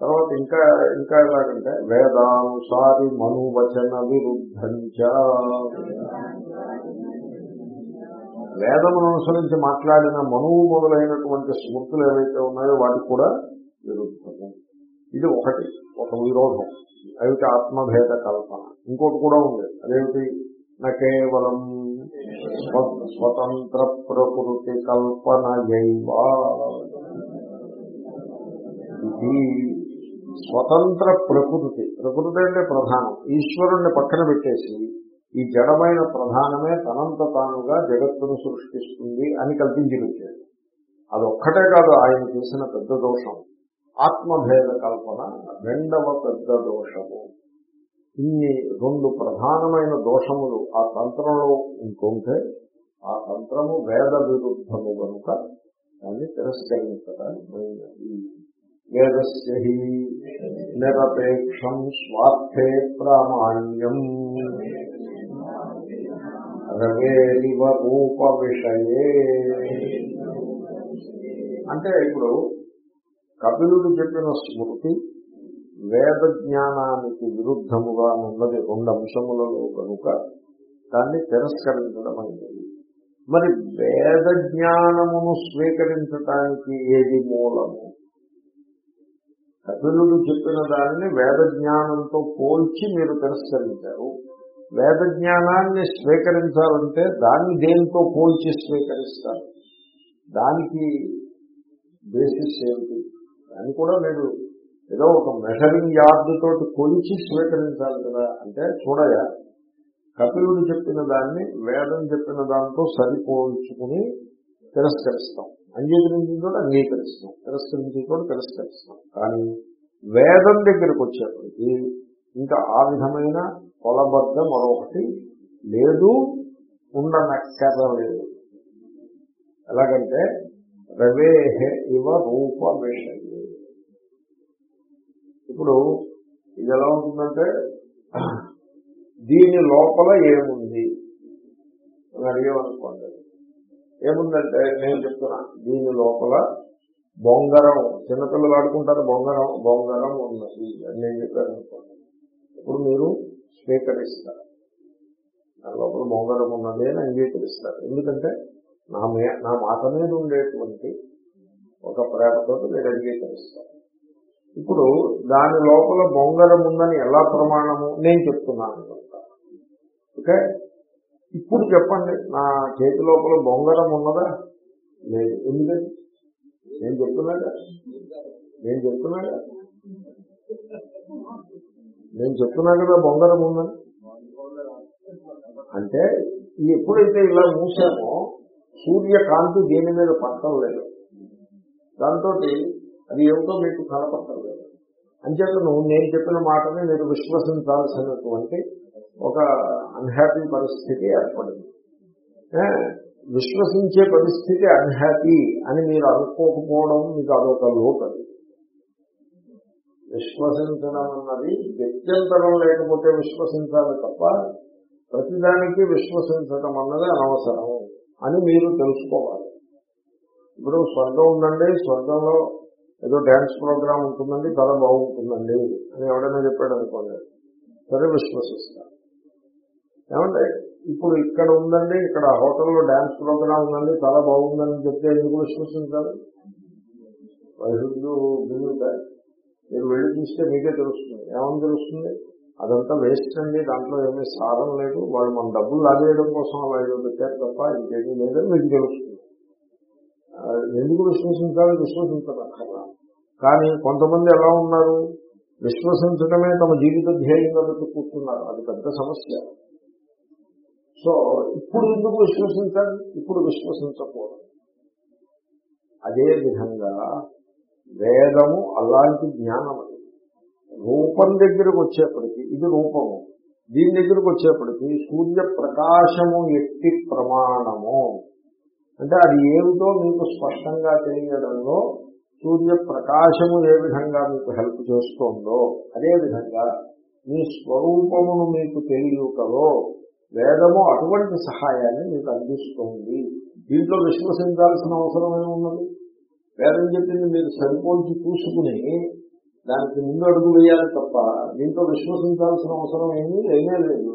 తర్వాత ఇంకా ఇంకా ఎలాగంటే వేదానుసారి మనువచన విరుద్ధంచ. వేదమును అనుసరించి మాట్లాడిన మనువు మొదలైనటువంటి స్మృతులు ఏవైతే ఉన్నాయో వాటికి కూడా విరుద్ధము. ఇది ఒకటి ఒక విరోధం. అయితే ఆత్మభేద కల్పన. ఇంకోటి కూడా ఉంది. అదేమిటి? నా కేవలం స్వ- స్వతంత్ర ప్రకృతి కల్పన ఇది స్వతంత్ర ప్రకృతి. ప్రకృతి అంటే ప్రధానం. ఈశ్వరుణ్ణి పక్కన పెట్టేసి ఈ జడమైన ప్రధానమే తనంత తానుగా జగత్తును సృష్టిస్తుంది అని కల్పించి పెట్టాడు అదొక్కటే కాదు ఆయన చేసిన పెద్ద దోషం. ఆత్మభేద కల్పన రెండవ పెద్ద దోషము. ఇన్ని రెండు ప్రధానమైన దోషములు ఆ తంత్రంలో ఉంటుంటే ఆ తంత్రము వేద విరుద్ధము కనుక దాన్ని తిరస్కరించడానికి వేదస్య నిరపేక్షం స్వార్థే ప్రామాణ్యం. రవేరివ రూప విషయే అంటే ఇప్పుడు కపిలుడు చెప్పిన స్మృతి వేద జ్ఞానానికి విరుద్ధముగా ఉన్నది. రెండు అంశములలో కనుక దాన్ని తిరస్కరించడం అనేది. మరి వేద జ్ఞానమును స్వీకరించటానికి ఏది మూలము? కపిలుడు చెప్పిన దానిని వేద జ్ఞానంతో పోల్చి మీరు తిరస్కరించారు వేద జ్ఞానాన్ని స్వీకరించాలంటే దాన్ని దేనితో పోల్చి స్వీకరిస్తారు? దానికి బేసిస్ ఏమిటి? దాన్ని కూడా మీరు ఏదో ఒక మెషరింగ్ యార్డ్ తోటి కొలిచి స్వీకరించాలి కదా. అంటే చూడగా కపిలుడు చెప్పిన దాన్ని వేదం చెప్పిన దాంతో సరిపోల్చుకుని తిరస్కరిస్తాం. అంగీకరించి కూడా అంగీకరిస్తాం తిరస్కరించి కూడా తిరస్కరిస్తాం కానీ వేదం దగ్గరికి వచ్చేప్పటికి ఇంకా ఆ విధమైన కొలబద్ద మరొకటి లేదు ఉండనక్కరలేదు. ఎలాగంటే రవేహే ఇవ రూప విషయే ఇప్పుడు ఇది ఎలా ఉంటుందంటే దీని లోపల ఏముంది? అని అడిగామనుకోండి. ఏముందంటే నేను చెప్తున్నా దీని లోపల బొంగరం చిన్నపిల్లలు ఆడుకుంటారు బొంగరం బొంగరం ఉన్నది. అని నేను చెప్పాను అనుకోండి. ఇప్పుడు మీరు స్వీకరిస్తారు. దాని లోపల బొంగరం ఉన్నది అని అంగీకరిస్తారు. ఎందుకంటే నా మే నా మాట మీద ఉండేటువంటి ఒక ప్రేమతో మీరు అంగీకరిస్తారు. ఇప్పుడు దాని లోపల బొంగరం ఉందని ఎలా ప్రమాణము? నేను చెప్తున్నాను. ఓకే? ఇప్పుడు చెప్పండి. నా చేతి లోపల బొంగరం ఉన్నదా? లేదు. ఎందుకండి నేను చెప్తున్నాడా? నేను చెప్తున్నాడా? నేను చెప్తున్నా కదా బొంగరం ఉందని. అంటే ఎప్పుడైతే ఇలా మూసామో సూర్యకాంతి దేని మీద పట్టడం లేదు దాంతో అది ఏమిటో మీకు కనపడటం లేదు. అని నువ్వు నేను చెప్పిన మాటని మీరు విశ్వసించాల్సినటువంటి ఒక అన్హ్యాపీ పరిస్థితి ఏర్పడింది. విశ్వసించే పరిస్థితి అన్హ్యాపీ అని మీరు అనుకోకపోవడం మీకు అదొక లోపది విశ్వసించడం అన్నది వ్యత్యంతరం లేకపోతే విశ్వసించాలి తప్ప ప్రతిదానికి విశ్వసించడం అన్నది అనవసరం అని మీరు తెలుసుకోవాలి. ఇప్పుడు స్వర్గం ఉందండి స్వర్గంలో ఏదో డ్యాన్స్ ప్రోగ్రామ్ ఉంటుందండి చాలా బాగుంటుందండి అని ఎవడైనా చెప్పాడు అనుకోలేదు సరే విశ్వసిస్తారు ఏమంటే ఇప్పుడు ఇక్కడ ఉందండి ఇక్కడ హోటల్లో డ్యాన్స్ ప్రోగ్రామ్ ఉందండి చాలా బాగుందని చెప్తే ఎందుకు విశ్వసించాలి? వైద్యులు మీరు వెళ్ళి చూస్తే మీకే తెలుస్తుంది. ఏమని తెలుస్తుంది? అదంతా వేస్ట్ అండి దాంట్లో ఏమీ సారం లేదు వాళ్ళు మన డబ్బులు లాగేయడం కోసం అలా పెట్టారు తప్ప ఇంకేమీ లేదని మీకు తెలుస్తుంది. ఎందుకు విశ్వసించాలి? విశ్వసించక్కర్లా కానీ కొంతమంది ఎలా ఉన్నారు? విశ్వసించడమే తమ జీవిత ధ్యేయంగా పెట్టి కూర్చున్నారు. అది పెద్ద సమస్య. సో ఇప్పుడు ఎందుకు విశ్వసించాలి? ఇప్పుడు విశ్వసించకూడదు. అదే విధంగా వేదము అలాంటి జ్ఞానం అది రూపం దగ్గరకు వచ్చేప్పటికి ఇది రూపము. దీని దగ్గరకు వచ్చేప్పటికి సూర్య ప్రకాశము ఎట్టి ప్రమాణము. అంటే అది ఏమిటో మీకు స్పష్టంగా తెలియడంలో సూర్య ప్రకాశము ఏ విధంగా మీకు హెల్ప్ చేస్తుందో అదే విధంగా మీ స్వరూపమును మీకు తెలియటలో వేదము అటువంటి సహాయాన్ని మీకు అందిస్తుంది. దీంట్లో విశ్వసించాల్సిన అవసరమే ఉన్నది? వేదం చెప్పింది మీరు సరిపోల్చి చూసుకుని దానికి ముందు అడుగు వేయాలి తప్ప దీంట్లో విశ్వసించాల్సిన అవసరం ఏమీ లేనే లేదు.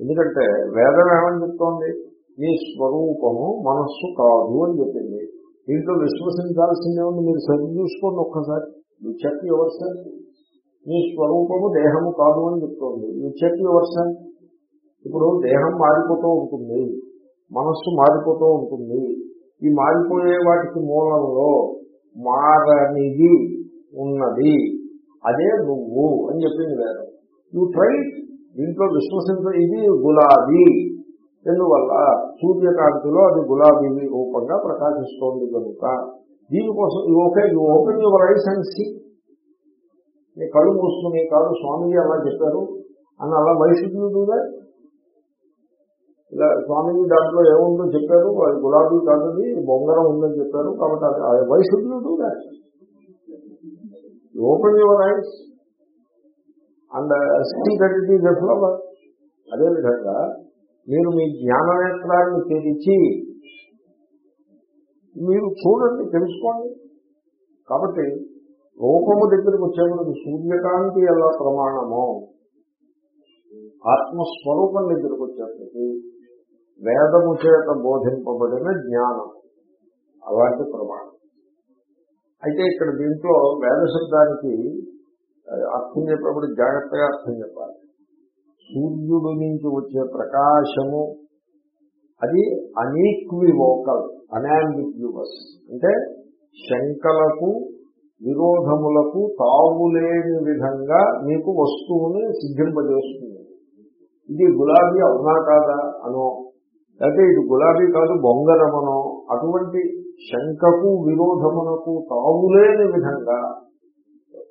ఎందుకంటే వేదం ఏమని చెప్తోంది? మీ స్వరూపము మనస్సు కాదు అని చెప్పింది. దీంట్లో విశ్వసించాల్సిందే ఉంది మీరు సరి చూసుకోండి ఒక్కసారి. నువ్వు చెప్పి ఎవరు సార్ మీ స్వరూపము దేహము కాదు అని చెప్తోంది. నువ్వు చెప్పి ఎవరు సార్ ఇప్పుడు దేహం మారిపోతూ ఉంటుంది మనస్సు మారిపోతూ ఉంటుంది. ఈ మారిపోయే వాటికి మూలంలో మారనిది ఉన్నది. అదే నువ్వు అని చెప్పింది వేదం. యూ ట్రై దీంట్లో విశ్వసించ ఇది గులాబీ. ఎందువల్ల? సూర్యకాంతిలో అది గులాబీ రూపంగా ప్రకాశిస్తోంది కనుక. దీనికోసం okay you open your eyes and see నీ కళ్ళు మూసుకుని కాదు స్వామిజీ అలా చెప్పారు అని అలా వైశుద్ధుడుగా ఇలా స్వామీజీ దాంట్లో ఏముందో చెప్పారు అది గులాబీ కాదని బొంగరం ఉందని చెప్పారు కాబట్టి అది వైశుద్ధుడుగా open your eyes and see that it is flower అదేవిధంగా మీరు మీ జ్ఞాననేత్రాన్ని తెరిచి మీరు చూడండి తెలుసుకోండి. కాబట్టి రూపము దగ్గరికి వచ్చేప్పటికి సూర్యకాంతి ఎలా ప్రమాణమో ఆత్మస్వరూపం దగ్గరికి వచ్చేప్పటికి వేదము చేత బోధింపబడిన జ్ఞానం. అలాంటి ప్రమాణం. అయితే ఇక్కడ దీంట్లో వేద శబ్దానికి అర్థం చెప్పేప్పుడు జాగ్రత్తగా అర్థం చెప్పాలి. సూర్యుడు నుంచి వచ్చే ప్రకాశము అది అనీక్వివోకల్ అనాంబిగ్యువస్. అంటే శంకలకు విరోధములకు తావులేని విధంగా మీకు వస్తువుని సిద్ధింపజేస్తుంది. ఇది గులాబీ అవునా కాదా అనో లేకపోతే ఇది గులాబీ కాదు బొంగరమనో అటువంటి శంకకు విరోధమునకు తావులేని విధంగా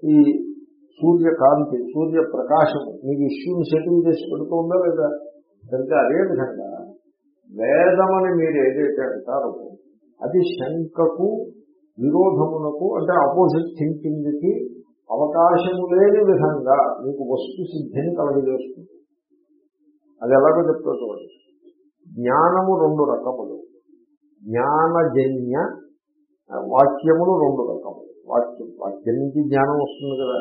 ఈ సూర్యకాంతి సూర్య ప్రకాశం మీకు ఇష్యూని సెటిల్ చేసి పెడుతుందా లేదా? కనుక అదేవిధంగా వేదమని మీరు ఏదైతే అంటారో అది శంకకు విరోధమునకు అంటే ఆపోజిట్ థింకింగ్కి అవకాశము లేని విధంగా మీకు వస్తు సిద్ధిని కలగజేస్తుంది. అది ఎలాగో చెప్తా చూడండి. జ్ఞానము రెండు రకములు. జ్ఞానజన్య వాక్యములు రెండు రకములు. వాక్యం వాక్యం నుంచి జ్ఞానం వస్తుంది కదా.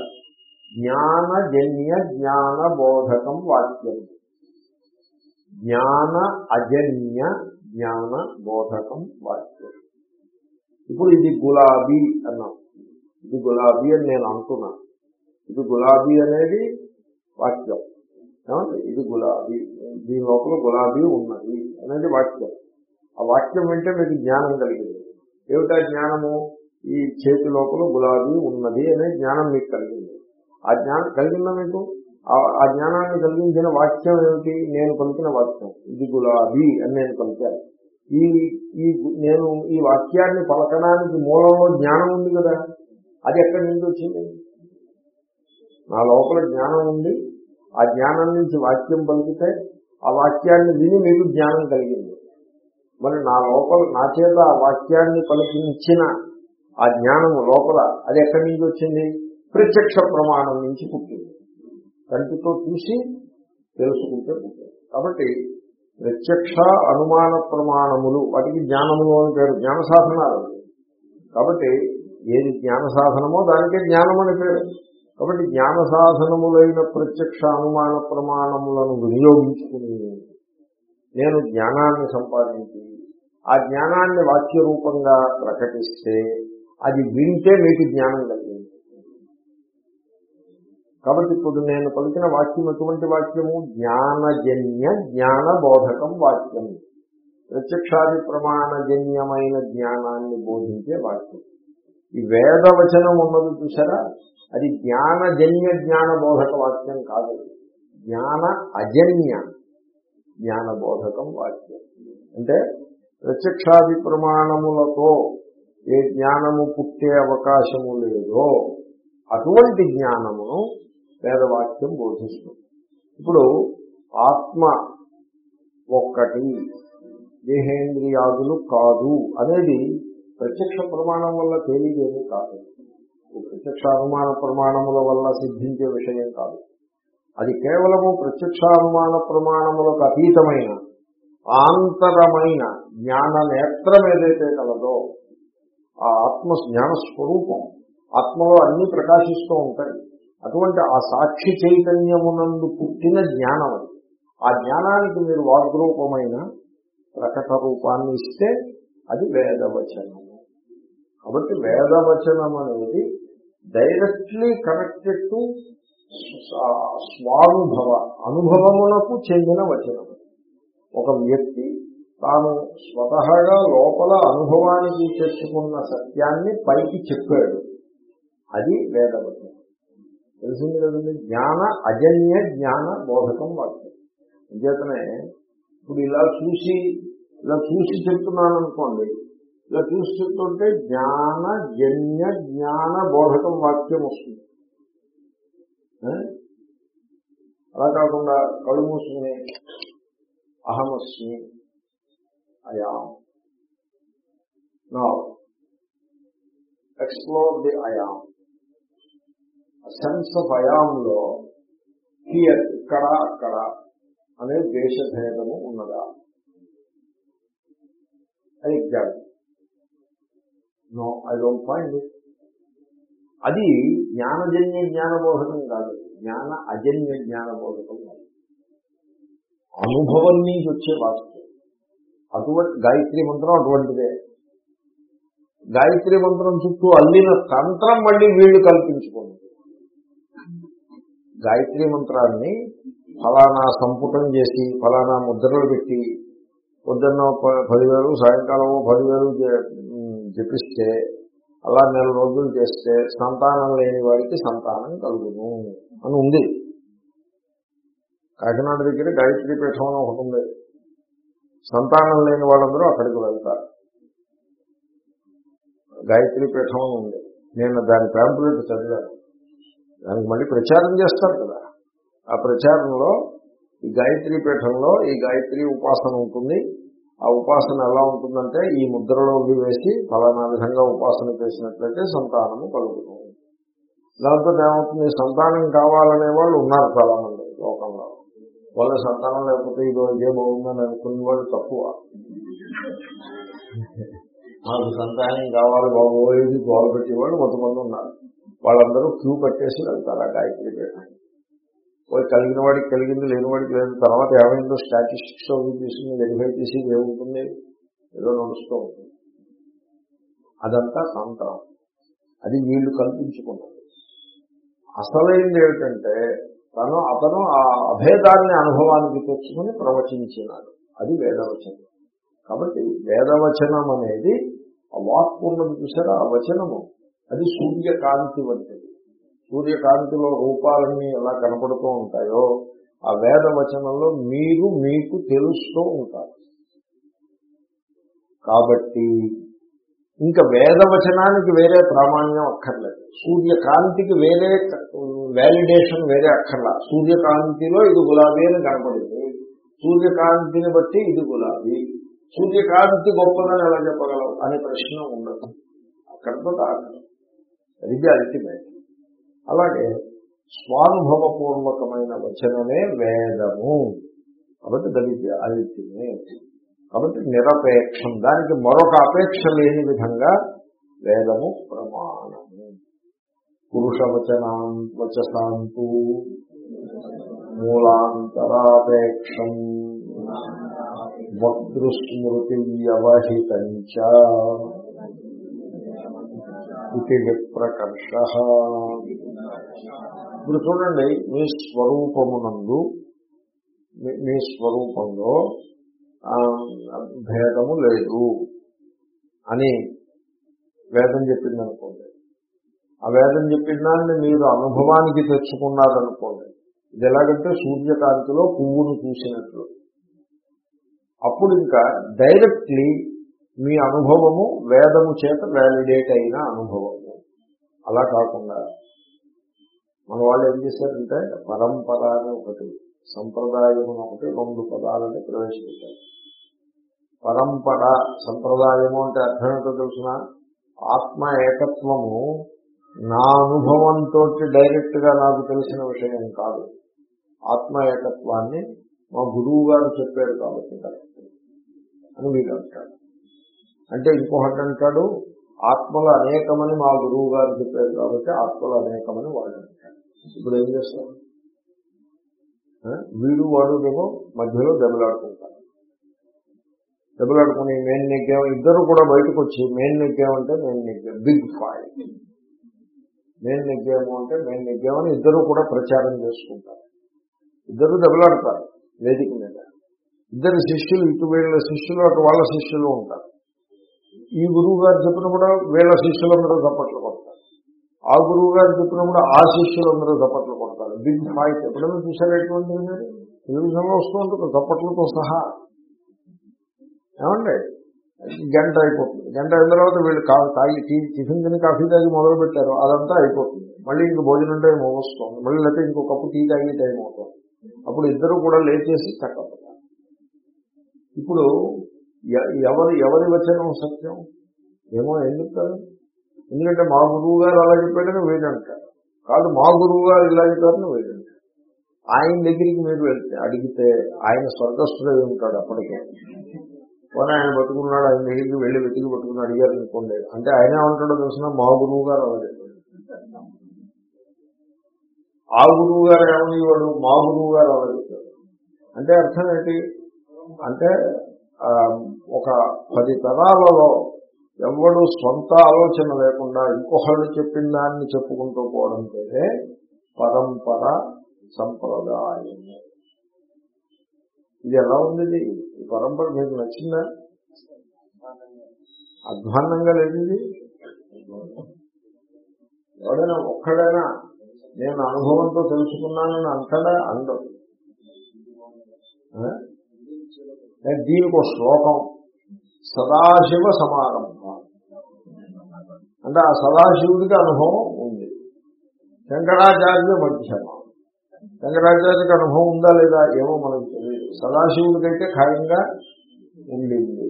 జ్ఞానజన్య జ్ఞాన బోధకం వాక్యం. జ్ఞాన అజన్య జ్ఞాన బోధకం వాక్యం. ఇప్పుడు ఇది గులాబీ అన్నాం. ఇది గులాబీ అని నేను అంటున్నా. ఇది గులాబీ అనేది వాక్యం. ఇది గులాబీ. దీని లోపల గులాబీ ఉన్నది అనేది వాక్యం. ఆ వాక్యం వింటే మీకు జ్ఞానం కలిగింది. ఏమిటా జ్ఞానము? ఈ చేతి లోపల గులాబీ ఉన్నది అనే జ్ఞానం మీకు కలిగింది. ఆ జ్ఞానం కలిగిందా మీకు? ఆ జ్ఞానాన్ని కలిగించిన వాక్యం ఏమిటి? నేను పలికిన వాక్యం. ఇది గులాబీ అని నేను పలికాను. ఈ ఈ నేను ఈ వాక్యాన్ని పలకడానికి మూలంలో జ్ఞానం ఉంది కదా. అది ఎక్కడి నుంచి వచ్చింది? నా లోపల జ్ఞానం ఉంది. ఆ జ్ఞానం నుంచి వాక్యం పలికితే ఆ వాక్యాన్ని విని మీకు జ్ఞానం కలిగింది. మరి నా లోపల నా చేత ఆ వాక్యాన్ని పలికించిన ఆ జ్ఞానం లోపల అది ఎక్కడి నుంచి వచ్చింది? ప్రత్యక్ష ప్రమాణం నుంచి పుట్టింది. కంటితో చూసి తెలుసుకుంటే పుట్టింది. కాబట్టి ప్రత్యక్ష అనుమాన ప్రమాణములు వాటికి జ్ఞానములు అని పేరు జ్ఞాన సాధనాలు. కాబట్టి ఏది జ్ఞాన సాధనమో దానికే జ్ఞానం అని పేరు. కాబట్టి జ్ఞాన సాధనములైన ప్రత్యక్ష అనుమాన ప్రమాణములను వినియోగించుకుని నేను జ్ఞానాన్ని సంపాదించి ఆ జ్ఞానాన్ని వాక్య రూపంగా ప్రకటిస్తే అది వింటే మీకు జ్ఞానం కలిగింది. కాబట్టి ఇప్పుడు నేను పలికిన వాక్యం ఎటువంటి వాక్యము? జ్ఞానజన్య జ్ఞాన బోధకం వాక్యం. ప్రత్యక్షాది ప్రమాణజన్యమైన జ్ఞానాన్ని బోధించే వాక్యం. ఈ వేదవచనం ఉన్నది చూసారా అది జ్ఞానజన్య జ్ఞాన బోధక వాక్యం కాదు. జ్ఞాన అజన్య జ్ఞాన బోధకం వాక్యం. అంటే ప్రత్యక్షాది ప్రమాణములతో ఏ జ్ఞానము పుట్టే అవకాశము లేదో అటువంటి జ్ఞానమును వేదవాక్యం బోధిస్తుంది. ఇప్పుడు ఆత్మ ఒక్కటి దేహేంద్రియాదులు కాదు అనేది ప్రత్యక్ష ప్రమాణం వల్ల తేలిదేమీ కాదు. ప్రత్యక్ష అనుమాన ప్రమాణముల వల్ల సిద్ధించే విషయం కాదు. అది కేవలము ప్రత్యక్షానుమాన ప్రమాణములకు అతీతమైన ఆంతరమైన జ్ఞాన నేత్రం ఏదైతే కలదో ఆ ఆత్మ జ్ఞాన స్వరూపం ఆత్మలో అన్ని ప్రకాశిస్తూ ఉంటాయి. అటువంటి ఆ సాక్షి చైతన్యమునందు పుట్టిన జ్ఞానం అది. ఆ జ్ఞానానికి మీరు వాగ్రూపమైన ప్రకట రూపాన్ని ఇస్తే అది వేదవచనం. కాబట్టి వేదవచనం అనేది డైరెక్ట్లీ కనెక్టెడ్ టు స్వానుభవ అనుభవమునకు చెందిన వచనం. ఒక వ్యక్తి తాను స్వతహాగా లోపల అనుభవానికి తెచ్చుకున్న సత్యాన్ని పైకి చెప్పాడు. అది వేదవచనం. తెలిసింది కదండి? జ్ఞాన అజన్య జ్ఞాన బోధకం వాక్యం. అంచేతనే ఇప్పుడు ఇలా చూసి ఇలా చూసి చెప్తున్నాను అనుకోండి ఇలా చూసి జ్ఞాన జన్య జ్ఞాన బోధకం వాక్యం వస్తుంది. అలా కాకుండా కళ్ళు మూసుకుని అహమస్మి అయాం. నా explore the I am. Sense of అయాంలో here ఇక్కడ అక్కడ అనే దేశభేదము ఉన్నదా? అని example no I don't find it అది జ్ఞానజన్య జ్ఞానబోధకం కాదు. జ్ఞాన అజన్య జ్ఞానబోధకం కాదు. అనుభవం నుంచి వచ్చే వాక్యం అటువంటి గాయత్రి మంత్రం అటువంటిదే. గాయత్రి మంత్రం చుట్టూ అల్లిన తంత్రం మళ్ళీ వీళ్ళు కల్పించుకోండి. గాయత్రి మంత్రాన్ని ఫలానా సంపుటం చేసి ఫలానా ముద్రలు పెట్టి పొద్దున్న ప- పదివేలు సాయంకాలం పదివేలు జపిస్తే అలా నెల రోజులు చేస్తే సంతానం లేని వారికి సంతానం కలుగును అని ఉంది. కాకినాడ దగ్గర గాయత్రి పీఠం అని ఒకటి ఉంది. సంతానం లేని వాళ్ళందరూ అక్కడికి వెళ్తారు. గాయత్రి పీఠం అని ఉంది. నేను దాని ప్యాంపులెట్ చదివాను. దానికి మళ్ళీ ప్రచారం చేస్తారు కదా. ఆ ప్రచారంలో ఈ గాయత్రి పీఠంలో ఈ గాయత్రి ఉపాసన ఉంటుంది. ఆ ఉపాసన ఎలా ఉంటుందంటే ఈ ముద్రలో వేసి ఫలానా విధంగా ఉపాసన చేసినట్లయితే సంతానము కలుగుతుంది దాంతో ఏమవుతుంది? సంతానం కావాలనే వాళ్ళు ఉన్నారు చాలా మంది లోకంలో. వాళ్ళ సంతానం లేకపోతే ఇది ఇదే బాగుందని అనుకునే వాళ్ళు తక్కువ. మాకు సంతానం కావాలి బాబోయేది గోలు పెట్టేవాళ్ళు కొంతమంది ఉన్నారు. వాళ్ళందరూ క్యూ కట్టేసి వెళ్తారు ఆ గాయత్రి పీఠానికి. పోయి కలిగిన వాడికి కలిగింది లేని వాడికి లేదు. తర్వాత ఏమైందో స్టాటిస్టిక్స్ అవి తీసుకుని వెరిఫై చేసి ఏముంటుంది? ఏదో నడుస్తూ ఉంటుంది. అదంతా సంతరం అది వీళ్ళు కల్పించుకున్నది అసలైంది ఏమిటంటే తను అతను ఆ అభేదాన్ని అనుభవానికి తెచ్చుకుని ప్రవచించినాడు. అది వేదవచనం. కాబట్టి వేదవచనం అనేది ఆ వాక్కు ఉన్నది చూసారా? ఆ వచనము. అది సూర్యకాంతి వంటిది. సూర్యకాంతిలో రూపాలన్నీ ఎలా కనపడుతూ ఉంటాయో ఆ వేద వచనంలో మీరు మీకు తెలుస్తూ ఉంటారు. కాబట్టి ఇంకా వేదవచనానికి వేరే ప్రామాణ్యం అక్కర్లేదు. సూర్యకాంతికి వేరే వ్యాలిడేషన్ వేరే అక్కర్లా. సూర్యకాంతిలో ఇది గులాబీ అని కనపడింది. సూర్యకాంతిని బట్టి ఇది గులాబీ. సూర్యకాంతి గొప్పదని ఎలా చెప్పగలవు అనే ప్రశ్న ఉండదు. అక్కడితో ఆగదు ఇది అల్టిమేట్ అలాగే స్వానుభవపూర్వకమైన వచనమే వేదము. కాబట్టి దళిత అదిత్యమే కాబట్టి నిరపేక్షం దానికి మరొక అపేక్ష లేని విధంగా వేదము ప్రమాణము. పురుషవచనాం వచసాంతు మూలాంతరాపేక్షం వక్తృస్మృతి వ్యవహితంచ ఇది విప్రకర్ష ఇప్పుడు చూడండి మీ స్వరూపమునందు మీ- మీ స్వరూపంలో భేదము లేదు అని వేదం చెప్పింది అనుకోండి ఆ వేదం చెప్పిన దాన్ని మీరు అనుభవానికి తెచ్చుకున్నారనుకోండి. ఇది ఎలాగంటే సూర్యకాంతిలో పువ్వును చూసినట్లు. అప్పుడు ఇంకా డైరెక్ట్లీ మీ అనుభవము వేదము చేత వ్యాలిడేట్ అయిన అనుభవము. అలా కాకుండా మన వాళ్ళు ఏం చేశారంటే పరంపర అని ఒకటి సంప్రదాయం అని ఒకటి రెండు పదాలని ప్రవేశపెట్టారు. పరంపర సంప్రదాయము అంటే అర్థం ఏంటో ఆత్మ ఏకత్వము నా అనుభవంతో డైరెక్ట్గా నాకు తెలిసిన విషయం కాదు. ఆత్మ ఏకత్వాన్ని మా గురువు గారు చెప్పారు కాబట్టి కరెక్ట్ అని వీడు అంటారు. అంటే ఇంకొకటి అంటాడు ఆత్మలు అనేకమని మా గురువు గారు చెప్పారు కాబట్టి ఆత్మలు అనేకమని వాళ్ళు అంటారు. ఇప్పుడు ఏం చేస్తారు? వీడు వాడు ఏమో మధ్యలో దెబ్బలాడుకుంటారు దెబ్బలాడుకుని మేము నెగ్గాం ఇద్దరు కూడా బయటకు వచ్చి మేము నెగ్గామంటే మేము నెగ్గాం బిగ్ ఫైవ్ మేము నెగ్గాము అంటే మేము నెగ్గామని ఇద్దరు కూడా ప్రచారం చేసుకుంటారు. ఇద్దరు దెబ్బలాడతారు వేదిక మీద. ఇద్దరు శిష్యులు ఇటు వీళ్ళ శిష్యులు అటు వాళ్ళ శిష్యులు ఉంటారు. ఈ గురువు గారు చెప్పినప్పుడు వీళ్ళ శిష్యులందరూ చప్పట్లు కొడతారు. ఆ గురువు గారు చెప్పినప్పుడు ఆ శిష్యులందరూ చప్పట్లు కొడతారు. బిగ్ ఫైట్ ఎప్పుడైనా చూసారు ఎటువంటిది మీరు? టెలివిజన్లో వస్తూ ఉంటుంది చప్పట్లతో సహా. ఏమండి? గంట అయిపోతుంది. గంట అయిన తర్వాత వీళ్ళు తాగి టీ టిఫిన్ తిని కాఫీ తాగి మొదలు పెట్టారు అదంతా అయిపోతుంది. మళ్ళీ ఇంక భోజనం టైం వస్తుంది. మళ్ళీ లేకపోతే ఇంకో కప్పు టీ తాగి టైం అవుతుంది. అప్పుడు ఇద్దరు కూడా లేచేసి చక్కపడతారు ఇప్పుడు ఎవరి ఎవరి వచనం సత్యం? ఏమో ఏం చెప్తారు ఎందుకంటే మా గురువు గారు అలా చెప్పాడని వీడంటారు కాదు మా గురువు గారు ఇలా చెప్పారని వీడంటారు ఆయన దగ్గరికి మీరు వెళ్తే అడిగితే ఆయన స్వర్గస్థుడై ఉంటాడు అప్పటికే. పోనీ ఆయన బతుకున్నాడు ఆయన దగ్గరికి వెళ్ళి వెతికి పట్టుకుని అడిగారు అనుకోండి. అంటే ఆయన ఏమంటాడో తెలిసిన? మా గురువు గారు అలా చెప్పాడు ఆ గురువు గారు ఏమనేవాడు మా గురువు గారు అలా చెప్పాడు అంటే అర్థం ఏంటి? అంటే ఒక పది తరాలలో ఎవడు సొంత ఆలోచన లేకుండా ఇంకొకళ్ళు చెప్పిన దాన్ని చెప్పుకుంటూ పోవడం పేరే పరంపర సంప్రదాయం ఇది ఎలా ఉంది ఈ పరంపర మీకు నచ్చిందా? అధ్వాన్నంగా లేనిది? ఎవడైనా ఒక్కడైనా నేను అనుభవంతో తెలుసుకున్నానని అంతడా అందరు దీనికి ఒక శ్లోకం. సదాశివ సమారంభ అంటే ఆ సదాశివుడికి అనుభవం ఉంది. శంకరాచార్య మధ్యమ. శంకరాచార్యకి అనుభవం ఉందా లేదా ఏమో మనకు తెలియదు. సదాశివుడికైతే ఖాయంగా ఉండింది.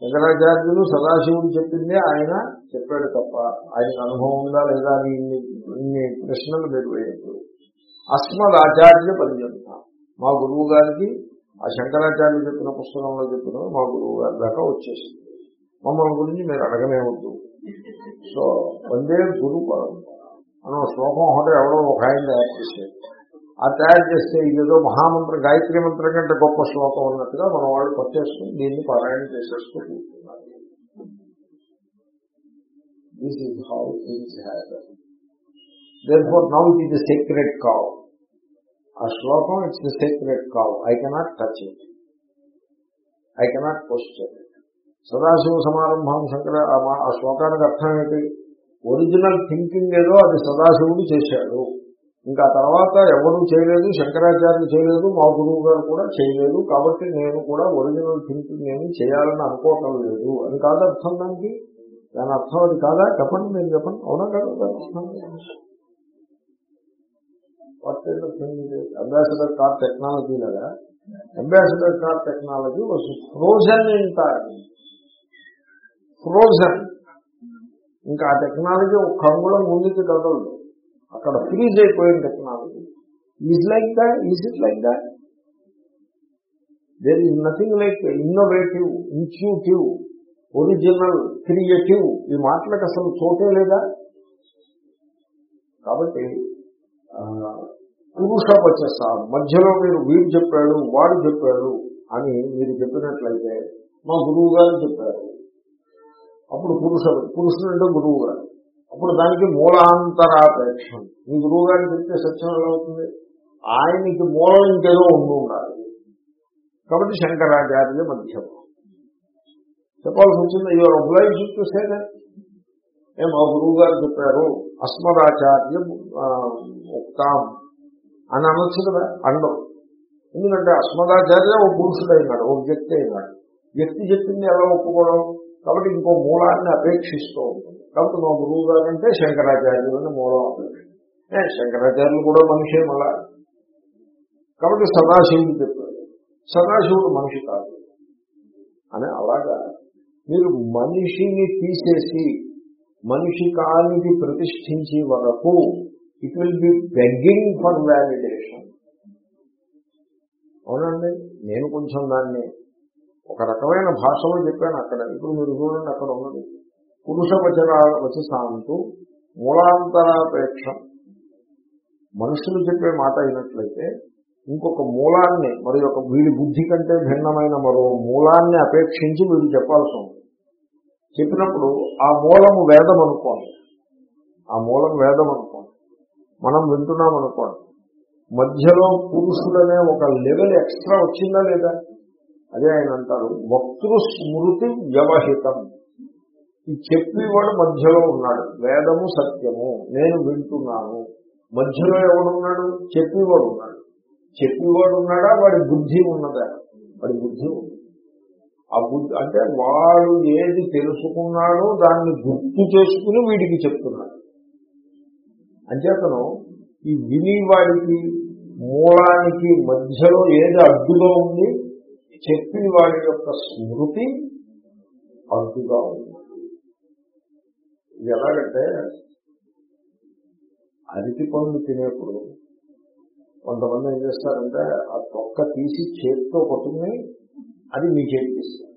శంకరాచార్యులు సదాశివుడు చెప్పిందే ఆయన చెప్పాడు తప్ప ఆయనకు అనుభవం ఉందా లేదా అని ఇన్ని ప్రశ్నలు మీరు వేయద్దు అస్మద్ ఆచార్య పర్యంత. మా గురువు గారికి ఆ శంకరాచార్యులు చెప్పిన పుస్తకంలో చెప్పిన మా గురువు గారి దాకా వచ్చేసింది. మమ్మల్ని గురించి మీరు అడగనే వద్దు. సో వందే గురు పరంపర. అని ఒక శ్లోకం ఒకటి ఎవడో ఒక ఆయన తయారు చేసేది ఆ తయారు చేస్తే ఇదేదో మహామంత్రం గాయత్రి మంత్రం కంటే గొప్ప శ్లోకం ఉన్నట్టుగా మన వాళ్ళు పట్టేసుకుని దీన్ని పారాయణ చేసేస్తూ కూర్చున్నారు. This is how things happen therefore now it is secret కావ్ ఆ శ్లోకం it's the secret call. I cannot touch it. I cannot question it. Sadashiva సమారంభం శంకర ఆ మా- ఆ శ్లోకానికి అర్థం ఏంటి? ఒరిజినల్ థింకింగ్ ఏదో అది సదాశివుడు చేశాడు. ఇంకా తర్వాత ఎవరు చేయలేదు శంకరాచార్యులు చేయలేదు మా గురువు గారు కూడా చేయలేదు. కాబట్టి నేను కూడా ఒరిజినల్ థింకింగ్ ఏమి చేయాలని అనుకోవటం లేదు. అని కాదు అర్థం దానికి? దాని అర్థం అది కాదా? చెప్పండి నేను చెప్పండి అవునా కదా? అర్థం? వాట్ కైండ్ ఆఫ్ థింగ్ ఇది అంబాసిడర్ కార్ టెక్నాలజీ లాగా ambassador car technology was frozen in time frozen ఇంకా ఆ టెక్నాలజీ ఒక కంగుళం ముందుకు కదలదు. అక్కడ ఫ్రీజ్ అయిపోయిన technology is like that is it like that there is nothing like innovative institutive original creative ఈ మాటలకు అసలు చోటే లేదా? కాబట్టి పురుష వచ్చేస మధ్యలో మీరు వీడు చెప్పాడు వాడు చెప్పాడు అని మీరు చెప్పినట్లయితే మా గురువు గారు చెప్పారు. అప్పుడు పురుషుడు పురుషుడు అంటే గురువు గారు. అప్పుడు దానికి మూలాంతరాపేక్ష. మీ గురువు గారిని చెప్తే సత్యం ఎలా అవుతుంది? ఆయనకి మూలం ఇంకేదో ఉండి ఉండాలి. కాబట్టి శంకరాచార్య మధ్యం చెప్పాల్సి వచ్చింది. యువర్ ఒబ్లైజ్ టు సే ఏ మా గురువు గారు చెప్పారు అస్మదాచార్య ఉక్తాం అని అనొచ్చు కదా అండం. ఎందుకంటే అస్మదాచార్య ఓ పురుషుడు అయినాడు ఓ వ్యక్తి అయినాడు. వ్యక్తి చెప్పింది ఎలా ఒప్పుకోవడం? కాబట్టి ఇంకో మూలాన్ని అపేక్షిస్తూ ఉంటుంది. కాబట్టి మా గురువు గారు అంటే శంకరాచార్యులని అని మూలం అపేక్ష ఏ, శంకరాచార్యులు కూడా మనిషే మళ్ళా. కాబట్టి సదాశివుడు చెప్పాడు. సదాశివుడు మనిషి కాదు. అని అలాగా మీరు మనిషిని తీసేసి మనిషి కానికి ప్రతిష్ఠించే వరకు it will be begging for validation అవునండి నేను కొంచెం దాన్ని ఒక రకమైన భాషలో చెప్పాను అక్కడ. ఇప్పుడు మీరు చూడండి అక్కడ ఉన్నది. పురుష వచన వచసాంతు మూలాంతరాపేక్ష. మనుషులు చెప్పే మాట అయినట్లయితే ఇంకొక మూలాన్ని మరి ఒక వీడి బుద్ధి కంటే భిన్నమైన మరో మూలాన్ని అపేక్షించి వీడు చెప్పాల్సి ఉంది చెప్పినప్పుడు ఆ మూలము వేదం అనుకోండి ఆ మూలం వేదం అనుకోండి మనం వింటున్నాం అనుకోండి మధ్యలో పురుషుడనే ఒక లెవెల్ ఎక్స్ట్రా వచ్చిందా లేదా? అదే ఆయన అంటారు వక్తృ స్మృతి వ్యవహితం. ఈ చెప్పేవాడు మధ్యలో ఉన్నాడు. వేదము సత్యము. నేను వింటున్నాను. మధ్యలో ఎవడున్నాడు? చెప్పేవాడు ఉన్నాడు. చెప్పేవాడు ఉన్నాడా? వాడి బుద్ధి ఉన్నదా? వాడి బుద్ధి ఉంది. ఆ బుద్ధి అంటే వాడు ఏది తెలుసుకున్నాడో దాన్ని గుర్తు చేసుకుని వీడికి చెప్తున్నాడు. అంచేతను ఈ వినివాడికి మూలానికి మధ్యలో ఏది అడ్డుగా ఉంది చెప్పిన వాడి యొక్క స్మృతి అడ్డుగా ఉంది. ఇది ఎలాగంటే అరటి పండు తినేప్పుడు కొంతమంది ఏం చేస్తారంటే ఆ తొక్క తీసి చేతితో కొట్టుకుని అది మీ చేతికి ఇస్తారు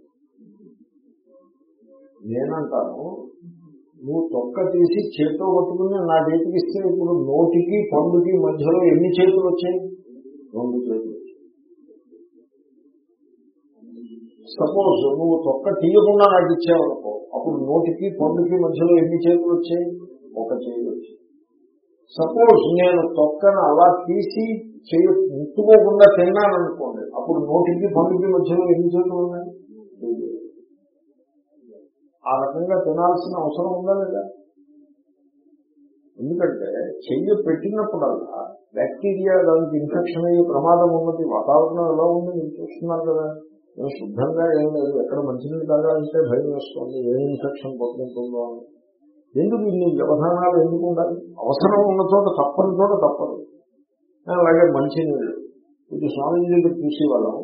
నేనంటాను నువ్వు తొక్క తీసి చేతితో పట్టుకుని నా చేతికి ఇస్తే ఇప్పుడు నోటికి పండుకి మధ్యలో ఎన్ని చేతులు వచ్చాయి? రెండు చేతులు వచ్చాయి. సపోజ్ నువ్వు తొక్క తీయకుండా నాకు ఇచ్చావనుకో అప్పుడు నోటికి పండుకి మధ్యలో ఎన్ని చేతులు వచ్చాయి? ఒక చేయి వచ్చాయి. సపోజ్ నేను తొక్కను అలా తీసి చేయ ముట్టుకోకుండా తిన్నాననుకోండి అప్పుడు నోటికి పండుకి మధ్యలో ఎన్ని చేతులు ఉన్నాయి ఆ రకంగా తినాల్సిన అవసరం ఉందా లేదా? ఎందుకంటే చెయ్యి పెట్టినప్పుడల్లా బ్యాక్టీరియా దానికి ఇన్ఫెక్షన్ అయ్యే ప్రమాదం ఉన్నది. వాతావరణం ఎలా ఉంది? మీరు చూస్తున్నారు కదా. మేము శుద్ధంగా ఏం లేదు. ఎక్కడ మంచినీళ్ళు తాగాలంటే భయం వేస్తుంది. ఏ ఇన్ఫెక్షన్ పొందుతుందో అని. ఎందుకు ఇన్ని వ్యవధానాలు? ఎందుకు ఉండాలి? అవసరం ఉన్న చోట తప్పని చోట తప్పదు. అలాగే మంచినీళ్ళు ఇది స్వామీజీ దగ్గర చూసే వాళ్ళం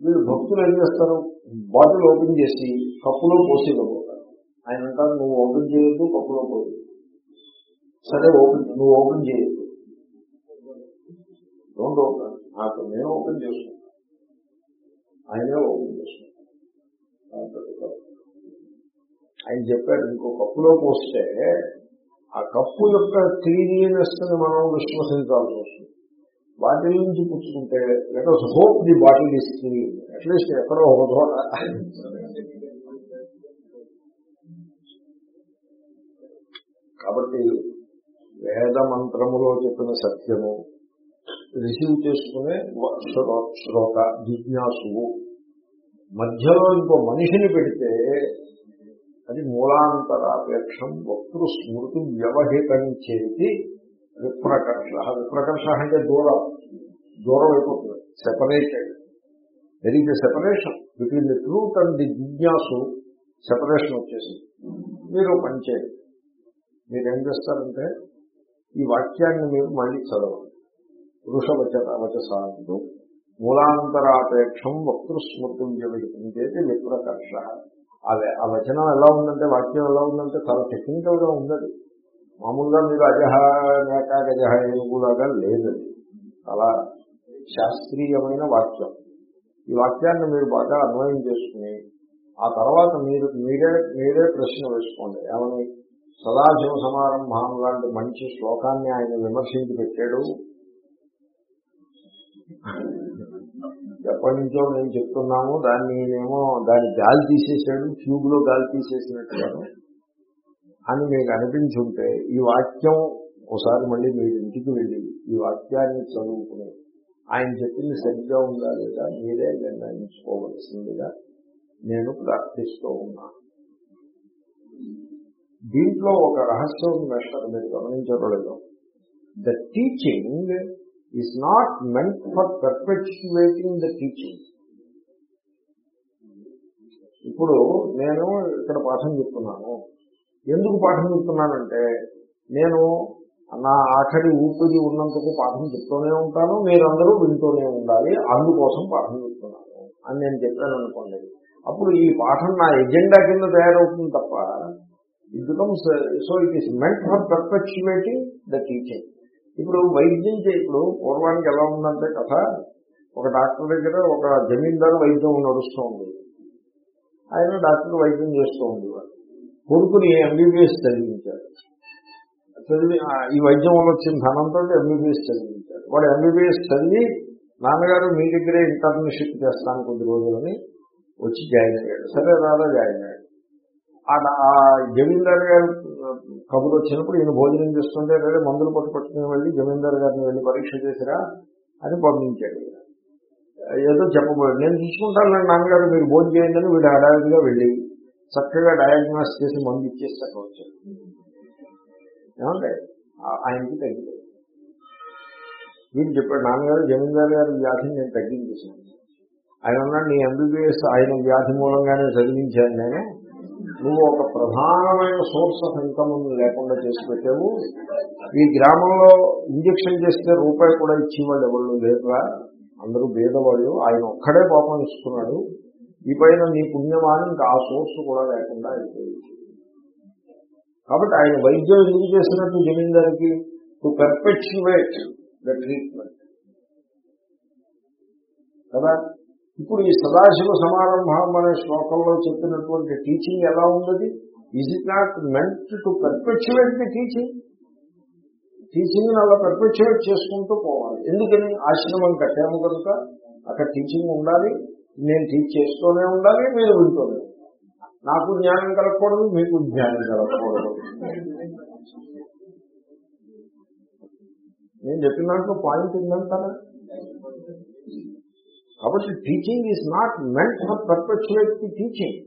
వీళ్ళు భక్తులు ఏం చేస్తారు? బాటిల్ ఓపెన్ చేసి కప్పులో పోసి ఇవ్వబోతారు. ఆయన అంటారు నువ్వు ఓపెన్ చేయొద్దు కప్పులో పోయి సరే ఓపెన్ నువ్వు ఓపెన్ చేయొద్దు డోంట్ ఓపెన్. నాకు నేను ఓపెన్ చేసుకుంటాను ఆయనే ఓపెన్ చేసుకుంటాను ఆయన చెప్పాడు ఇంకో కప్పులో పోస్తే ఆ కప్పు యొక్క క్లీనినెస్ మనం విశ్వసించాల్సి వస్తుంది. బాటిల్ నుంచి పుచ్చుకుంటే let us hope the bottle is clean at least ఎక్కడో ఒక చోట. కాబట్టి వేద మంత్రములో చెప్పిన సత్యము రిసీవ్ చేసుకునే శ్రోత జిజ్ఞాసువు. మధ్యలో ఇంకో మనిషిని పెడితే అది మూలాంతరాపేక్షం వక్తృ స్మృతి వ్యవహితంచేది విప్రకర్ష. విప్రకర్ష అంటే దూరం. దూరం అయిపోతుంది. Separated there is a separation between the truth and the జిజ్ఞాసు సెపరేషన్ వచ్చేసింది. మీరు పనిచేయండి మీరేం చేస్తారంటే ఈ వాక్యాన్ని మీరు మళ్ళీ చదవండి. పురుష వచసాంతు మూలాంతరాపేక్షం వక్తృస్మృతులు వ్యవహితం చేసి విప్రకర్ష. అదే ఆ వచనం ఎలా ఉందంటే వాక్యం ఎలా ఉందంటే చాలా టెక్నికల్గా ఉందది. మామూలుగా మీరు అజహ మేక గజహ ఏనుగులాగా లేదది చాలా శాస్త్రీయమైన వాక్యం. ఈ వాక్యాన్ని మీరు బాగా అన్వయం చేసుకుని ఆ తర్వాత మీరు మీరే మీరే ప్రశ్న వేసుకోండి. ఏమని? సదాశివ సమారంభం లాంటి మంచి శ్లోకాన్ని ఆయన విమర్శించి పెట్టాడు. ఎప్పటి నుంచో నేను చెప్తున్నాము దాన్ని ఏమో దాన్ని గాలి తీసేసాడు ట్యూబ్లో గాలి తీసేసినట్టుగాను. అని మీకు అనిపించుంటే ఈ వాక్యం ఒకసారి మళ్ళీ మీరు ఇంటికి వెళ్ళి ఈ వాక్యాన్ని చదువుకుని ఆయన చెప్పింది సరిగ్గా ఉందా లేదా మీరే నిర్ణయించుకోవలసిందిగా నేను ప్రార్థిస్తూ ఉన్నాను దీంట్లో ఒక రహస్యం మేస్టర్ మీరు గమనించడం the teaching is not meant for perpetuating the teaching ఇప్పుడు నేను ఇక్కడ పాఠం చెప్తున్నాను. ఎందుకు పాఠం చెప్తున్నానంటే నేను నా ఆఖరి ఊపిరి ఉన్నందుకు పాఠం చెప్తూనే ఉంటాను మీరందరూ వింటూనే ఉండాలి అందుకోసం పాఠం చెప్తున్నాను అని నేను చెప్పాను అనుకోండి అప్పుడు ఈ పాఠం నా ఎజెండా కింద తయారవుతుంది తప్ప it becomes so it is meant for perpetuating the teaching ఇప్పుడు వైద్యం చే ఇప్పుడు పూర్వానికి ఎలా ఉందంటే కథ ఒక డాక్టర్ దగ్గర ఒక జమీందారు వైద్యం నడుస్తూ ఉంది. ఆయన డాక్టర్ వైద్యం చేస్తూ ఉండేవాడు. కొడుకుని ఎంబీబీఎస్ చదివించాడు. చదివి ఆ, ఈ వైద్యం వల్ల వచ్చిన ధనంతో ఎంబీబీఎస్ చదివించాడు. వాడు ఎంబీబీఎస్ చదివి నాన్నగారు మీ దగ్గరే ఇంటర్న్షిప్ చేస్తాను కొద్ది రోజులని వచ్చి జాయిన్ అయ్యాడు. సరే రాదా జాయిన్ అయ్యాడు. ఆ జమీందార్ గారు కబురు వచ్చినప్పుడు ఈయన భోజనం చేస్తుంటే లేదా మందులు పట్టు పట్టుకుని వెళ్ళి జమీందార్ గారిని వెళ్ళి పరీక్ష చేసిరా అని పంపించాడు ఏదో చెప్పబోయాడు. నేను చూసుకుంటాను నాన్నగారు మీరు భోజనం చేయండి వీడు హడావిడిగా వెళ్ళి చక్కగా డయాగ్నోస్ చేసి మందు ఇచ్చేసి వచ్చారు. ఏమంటే? ఆయనకి తగ్గిపోయింది. వీడు చెప్పాడు నాన్నగారు జమీందార్ గారి వ్యాధిని నేను తగ్గించేశాను. ఆయన ఉన్నాడు నీ ఎంబీబీఎస్ ఆయన వ్యాధి మూలంగానే చదివించాను నేను. నువ్వు ఒక ప్రధానమైన సోర్స్ ఆఫ్ ఇన్కమ్ లేకుండా చేసి పెట్టావు. ఈ గ్రామంలో ఇంజక్షన్ చేస్తే రూపాయి కూడా ఇచ్చేవాళ్ళు ఎవరు లేదురా అందరూ భేదవాళ్ళు ఆయన ఒక్కడే పాపం ఇస్తున్నాడు. ఈ పైన నీ పుణ్యమాని ఇంకా ఆ సోర్స్ కూడా లేకుండా అయిపోయింది. కాబట్టి ఆయన వైద్యం ఎందుకు చేసినట్టు జమీందారికి? టు పెర్పెచ్యువేట్ ద ట్రీట్మెంట్ కదా? ఇప్పుడు ఈ సదాశివ సమారంభం అనే శ్లోకంలో చెప్పినటువంటి టీచింగ్ ఎలా ఉన్నది? Is it not meant to perpetuate the teaching teaching అలా పెర్పెచ్యువేట్ చేసుకుంటూ పోవాలి. ఎందుకని? ఆశ్రమం కట్టాము కనుక అక్కడ టీచింగ్ ఉండాలి. నేను టీచ్ చేస్తూనే ఉండాలి మీరు వింటూనే నాకు జ్ఞానం కలగకూడదు మీకు జ్ఞానం కలగకూడదు. నేను చెప్పిన దాంట్లో పాయింట్ ఉందంటారా? కాబట్టి teaching is not meant for perpetuate the teaching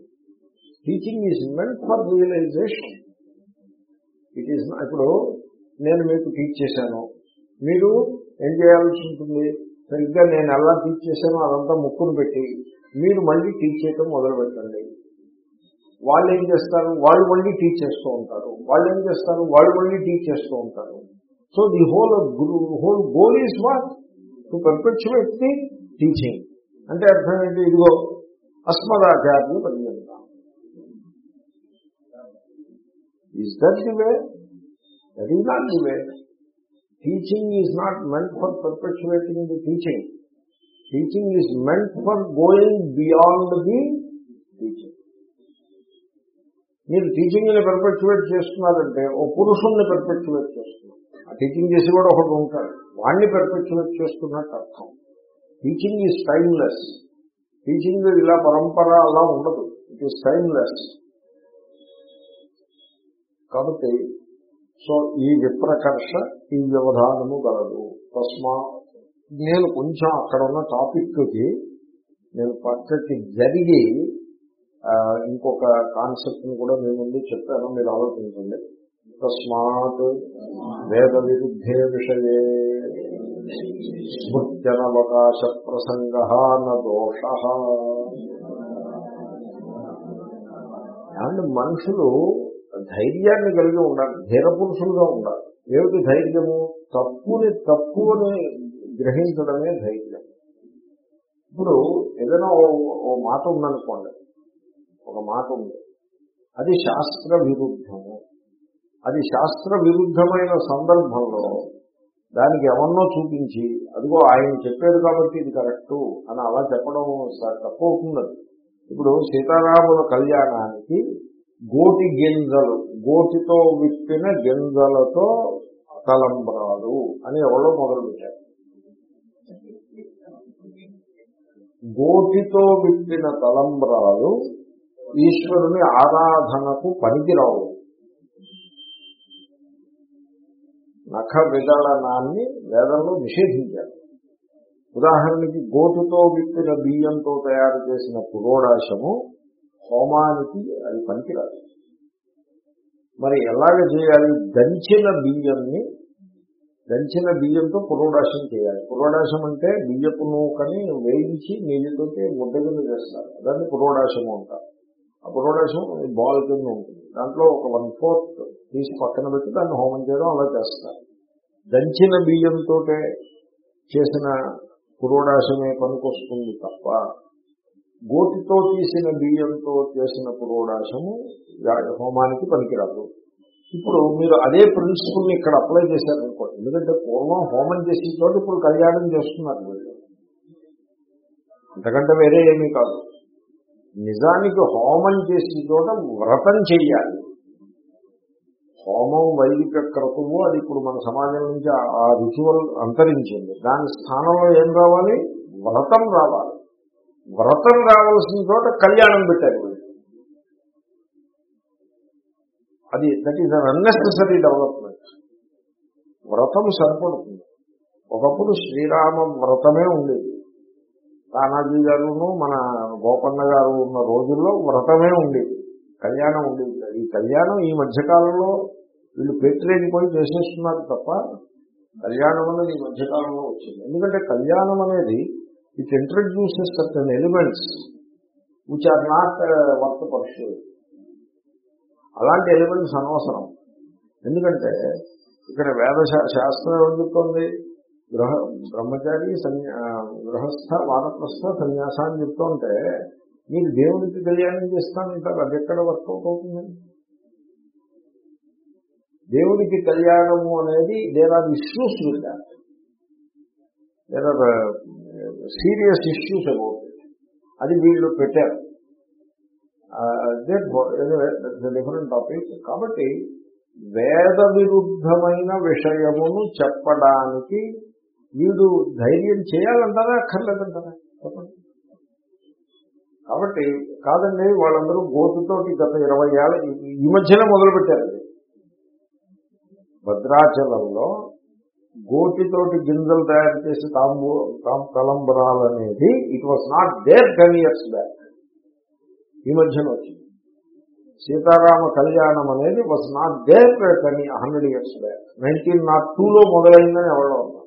teaching is meant for realisation it is ఇప్పుడు నేను మీకు టీచ్ చేశాను. మీరు ఏం చేయాల్సి ఉంటుంది? సరిగ్గా నేను ఎలా టీచ్ చేశానో అదంతా ముక్కును పెట్టి మీరు మళ్ళీ టీచ్ చేయటం మొదలు పెట్టండి. వాళ్ళు ఏం చేస్తారు? వాళ్ళు మళ్ళీ టీచ్ చేస్తూ ఉంటారు. వాళ్ళు ఏం చేస్తారు? వాళ్ళు మళ్ళీ టీచ్ చేస్తూ ఉంటారు. So the whole whole goal is what to perpetuate the teaching అంటే అర్థం ఏంటి? ఇదిగో అస్మదాచార్యులు పర్యంతం is that the way that is not the way teaching is not meant for perpetuating the teaching teaching is meant for going beyond the teaching మీరు టీచింగ్ని పెర్పెక్చువేట్ చేస్తున్నారంటే ఓ పురుషుణ్ణి పెర్పెక్చువేట్ చేస్తున్నారు. ఆ టీచింగ్ చేసి కూడా ఒకటి ఉంటారు వాడిని పెర్పెక్చువేట్ చేస్తున్నట్టు అర్థం. టీచింగ్ ఈజ్ టైమ్లెస్ టీచింగ్ ఇలా పరంపర అలా ఉండదు. ఇట్ ఈస్ టైమ్లెస్ కాబట్టి సో ఈ విప్రకర్ష ఈ వ్యవధానము గలదు. తస్మా నేను కొంచెం అక్కడ ఉన్న టాపిక్కి నేను పక్కకి జరిగి ఇంకొక కాన్సెప్ట్ని కూడా మీ ముందు చెప్పాను మీరు ఆలోచించండి. తస్మాత్ వేద విరుద్ధే విషయే. స్మృత్యనవకాశ ప్రసంగ దోష. అండ్ మనుషులు ధైర్యాన్ని కలిగి ఉండాలి ధీర పురుషులుగా ఉండాలి. ఏమిటి ధైర్యము? తప్పుని తప్పుని గ్రహించడమే ధైర్యం. ఇప్పుడు ఏదైనా ఓ- మాట ఉందనుకోండి ఒక మాట ఉంది అది శాస్త్ర విరుద్ధము. అది శాస్త్ర విరుద్ధమైన సందర్భంలో దానికి ఎవరినో చూపించి అదిగో ఆయన చెప్పాడు కాబట్టి ఇది కరెక్టు అని అలా చెప్పడం స- ఇప్పుడు సీతారాముల కళ్యాణానికి గోటి గింజలు గోటితో విప్పిన గింజలతో తలంబ్రాలు అని ఎవరో మొదలుపెట్టారు. గోటితో విప్పిన తలంబ్రాలు ఈశ్వరుని ఆరాధనకు పనికిరావు. నఖ విదళనాన్ని వేదంలో నిషేధించారు. ఉదాహరణకి గోటుతో విప్పిన బియ్యంతో తయారు చేసిన పురోడాశము హోమానికి అది పనికిరాదు. మరి ఎలాగ చేయాలి? దంచిన బియ్యాన్ని దంచిన బియ్యంతో పురోడాశం చేయాలి. పురోడాశం అంటే బియ్యపు నూకని వేయించి నీళ్ళతో ముద్ద కింద చేస్తారు. దాన్ని పురోడాశము అంటారు. ఆ పురోడాశం బాల్ కింద ఉంటుంది. దాంట్లో ఒక వన్ ఫోర్త్ తీసి పక్కన పెట్టి దాన్ని హోమం చేయడం అలా చేస్తారు. దంచిన బియ్యంతో చేసిన పురోడాశమే పనికొస్తుంది తప్ప గోటితో తీసిన బియ్యంతో చేసిన పురోడాశము హోమానికి పనికిరాదు. ఇప్పుడు మీరు అదే ప్రిన్సిపల్ని ఇక్కడ అప్లై చేశారనుకోండి. ఎందుకంటే పూర్వం హోమం చేసిన చోట ఇప్పుడు కళ్యాణం చేస్తున్నారు వీళ్ళు. అంతకంటే వేరే ఏమీ కాదు. నిజానికి హోమం చేసిన చోట వ్రతం చెయ్యాలి. హోమం వైదిక క్రతువు అది ఇప్పుడు మన సమాజం నుంచి ఆ- ఆ రిచువల్ అంతరించింది. దాని స్థానంలో ఏం రావాలి? వ్రతం రావాలి. వ్రతం రావాల్సిన చోట కళ్యాణం పెట్టారు. అది that is un unnecessary development వ్రతం సరిపడుతుంది. ఒకప్పుడు శ్రీరామ వ్రతమే ఉండేది. తానాజీ గారును మన గోపన్న గారు ఉన్న రోజుల్లో వ్రతమే ఉండేది. కళ్యాణం ఉండేది. ఈ కళ్యాణం ఈ మధ్యకాలంలో వీళ్ళు పెట్టలేని పోయి చేసేస్తున్నారు తప్ప కళ్యాణం అనేది ఈ మధ్యకాలంలో వచ్చింది. ఎందుకంటే కళ్యాణం అనేది it introduces certain elements which are not worth pursue అలాంటి ఎలిమెంట్స్ అనవసరం. ఎందుకంటే ఇక్కడ వేద శాస్త్రం ఏమని చెప్తోంది గృహ బ్రహ్మచారి సన్యా గృహస్థ వానప్రస్థ సన్యాస అని చెప్తుంటే మీరు దేవుడికి కళ్యాణం చేస్తానంటారు అది ఎక్కడ వర్కౌట్ అవుతుంది? దేవుడికి కళ్యాణము అనేది there are issues with that there are serious issues about అది వీళ్ళు పెట్టారు. డిఫరెంట్ టాపిక్ కాబట్టి వేద విరుద్ధమైన విషయమును చెప్పడానికి వీడు ధైర్యం చేయాలంటారా అక్కర్లేదంటారా? చెప్పండి. కాబట్టి కాదండి వాళ్ళందరూ గోతుతోటి గత ఇరవై ఏళ్ళ ఈ- మధ్యనే మొదలుపెట్టారు భద్రాచలంలో గోటితోటి గింజలు తయారు చేసి తాంబూ తాం- తలంబరాలనేది it was not there ten years back ఈ మధ్యన వచ్చింది. సీతారామ కళ్యాణం అనేది was not there ten hundred years back nineteen nought టూలో మొదలైందని ఎవరో ఉన్నారు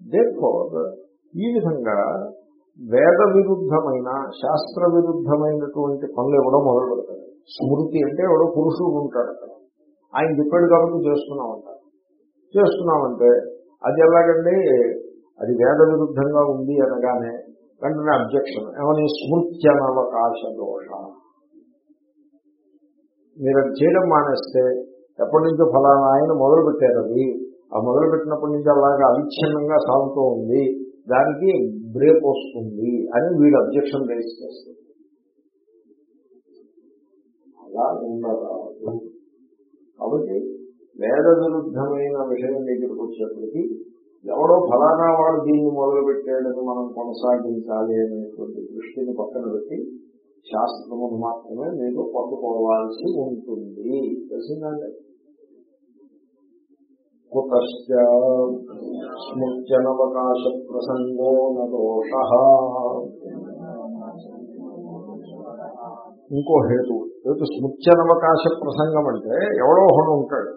దేర్ఫోర్ ఈ విధంగా వేద విరుద్ధమైన శాస్త్ర విరుద్ధమైనటువంటి పనులు ఎవడో మొదలు పెడతాడు స్మృతి అంటే ఎవడో పురుషుడు ఉంటాడు అక్కడ. ఆయన చెప్పాడు కాబట్టి చేస్తున్నామంటారు చేస్తున్నామంటే అది ఎలాగండి? అది వేద విరుద్ధంగా ఉంది అనగానే వెంటనే అబ్జెక్షన్. ఏమని? స్మృత్యనవకాశ దోష మీరు అది చేయడం మానేస్తే ఎప్పటి నుంచో ఫలానా ఆయన మొదలు పెట్టారు అది. ఆ మొదలు పెట్టినప్పటి నుంచి అలాగా అవిచ్ఛిన్నంగా సాగుతూ ఉంది. దానికి బ్రేక్ వస్తుంది అని వీడు అబ్జెక్షన్ రేస్ చేస్తారు అలా ఉండరాదు కాబట్టి వేద విరుద్ధమైన విషయం దగ్గరికి వచ్చేప్పటికీ ఎవడో ఫలానా వాడు దీన్ని మొదలు పెట్టాడని మనం కొనసాగించాలి అనేటువంటి దృష్టిని పక్కన పెట్టి శాస్త్రమును మాత్రమే మీరు పట్టుకోవాల్సి ఉంటుంది. తెలిసిందండి? కుతశ్చ స్మృత్యనవకాశ ప్రసంగో నోష ఇంకో హేతు హేతు స్మృత్యనవకాశ ప్రసంగం అంటే ఎవడో ఒకడు ఉంటాడు.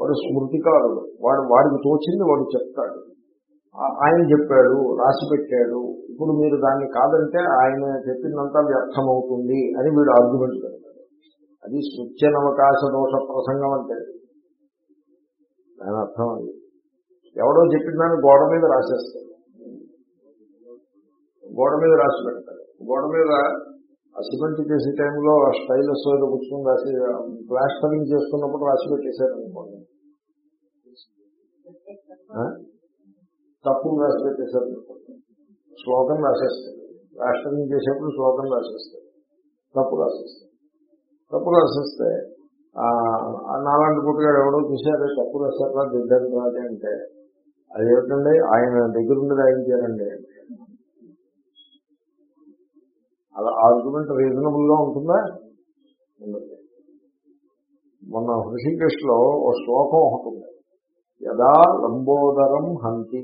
వాడు స్మృతికారుడు వాడు వాడికి తోచింది వాడు చెప్తాడు. ఆయన చెప్పాడు రాసి పెట్టాడు. ఇప్పుడు మీరు దాన్ని కాదంటే ఆయన చెప్పిందంతా వ్యర్థమవుతుంది అని వీడు ఆర్గ్యుమెంట్ పెడతాడు. అది స్మృత్యనవకాశ దోష ప్రసంగం అంటే. దాని అర్థం అది. ఎవడో చెప్పిన దాన్ని గోడ మీద రాసేస్తాడు. గోడ మీద రాసి పెడతాడు. గోడ మీద సిమెంట్ చేసే టైంలో స్టైలస్ ఏదో కూర్చుని రాసి ప్లాస్టరింగ్ చేసుకున్నప్పుడు రాసి పెట్టేశారు అనుకోండి రాసి పెట్టేశారు. అనుకోండి శ్లోకం రాసేస్తారు ప్లాస్టరింగ్ చేసేప్పుడు శ్లోకం రాసేస్తారు. తప్పు రాసేస్తారు. తప్పు రాసేస్తే ఆ, నాలాంటి పుట్టుగాడు ఎవడో చూసారే తప్పు రాశారా దిద్దారు రాజే అంటే అదేమిటండి? ఆయన దగ్గరుండి రాయించారండి అలా ఆర్గ్యుమెంట్ రీజనబుల్గా ఉంటుందా? ఉండదు. మొన్న హృషికేశ్లో ఓ శ్లోకం ఒకటి ఉంది. యదా లంబోదరం హంతి.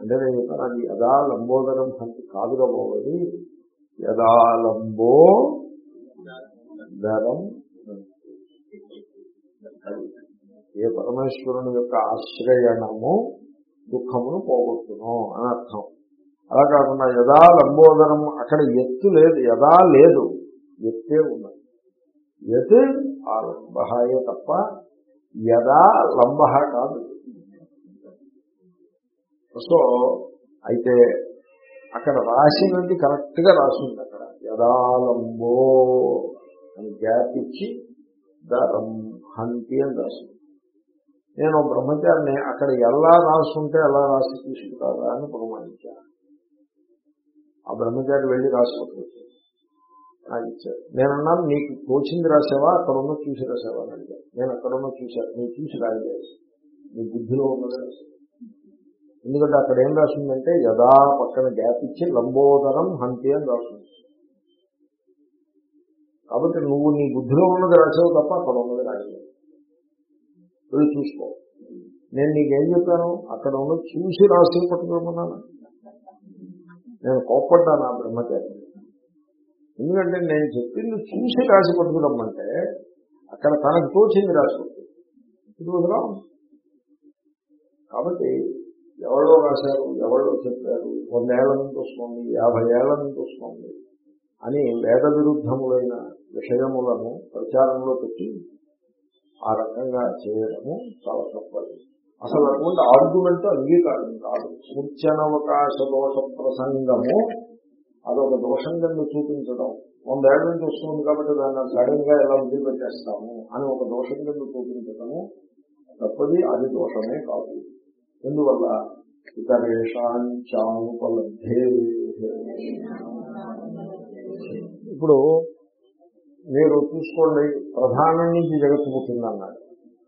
అంటే నేను చెప్పాను అది యదా లంబోదరం హంతి కాదుగా పోవది యదా లంబో దరం. ఏ పరమేశ్వరుని యొక్క ఆశ్రయణము దుఃఖమును పోగొట్టును అని అర్థం. అలా కాకుండా యథా లంబోదరం అక్కడ ఎత్తు లేదు యదా లేదు ఎత్తే ఉన్నది. ఎత్ ఆ లంబహాయే తప్ప యదా లంబ కాదు. సో అయితే అక్కడ రాసినది కరెక్ట్గా రాసింది అక్కడ. యదా లంబో అని గ్యాప్ ఇచ్చి దరం హంతి అని రాసింది. నేను బ్రహ్మచారిని అక్కడ ఎలా రాసుంటే ఎలా రాసి తీసుకుంటారా అని ప్రమాణించాను ఆ బ్రహ్మచారి వెళ్ళి రాసుకుంటుంది నాకు నేను అన్నాను నీకు తోచింది రాసావా? అక్కడ ఉన్న చూసి రాసావా? అని అడిగాను నేను అక్కడ ఉన్న చూశాను నేను చూసి రాయలేదు. నీ బుద్ధిలో ఉన్నది ఎందుకంటే అక్కడ ఏం రాసిందంటే యథా పక్కన గ్యాప్ ఇచ్చి లంబోదరం హంతి అని రాసింది. కాబట్టి నువ్వు నీ బుద్ధిలో ఉన్నది రాసావు తప్ప అక్కడ ఉన్నది రాయలేదు. వెళ్ళి చూసుకో. నేను నీకేం చెప్పాను? అక్కడ ఉన్నది చూసి రాసి పట్టుకోమన్నాను నేను కోప్పడ్డాను ఆ బ్రహ్మచారి. ఎందుకంటే నేను చెప్పింది చూసి రాసి పట్టుకురమ్మంటే అక్కడ తనకు తోచింది రాసి పట్టు కాబట్టి ఎవరో రాశారు ఎవరో చెప్పారు వందేళ్ళ నుంచి వస్తుంది యాభై ఏళ్ళ నుంచి వస్తుంది అని వేద విరుద్ధములైన విషయములను ప్రచారంలో పెట్టి ఆ రకంగా చేయడము చాలా తప్పదు. అసలు అటువంటి ఆర్గ్యుమెంట్ అంగీకారం కాదు. సూచనవకాశ దోష ప్రసంగము అదొక దోషం కింద చూపించడం వందేళ్ళ నుంచి వస్తుంది కాబట్టి దాన్ని సడన్గా ఎలా వదిలిపెట్టేస్తాము అని ఒక దోషం కింద చూపించడము తప్పది అది దోషమే కాదు. ఎందువల్ల? ఇతరేషాంచానుపలబ్ధే ఇప్పుడు మీరు చూసుకోండి ప్రధానం నుంచి జగత్తు పుట్టిందన్నాడు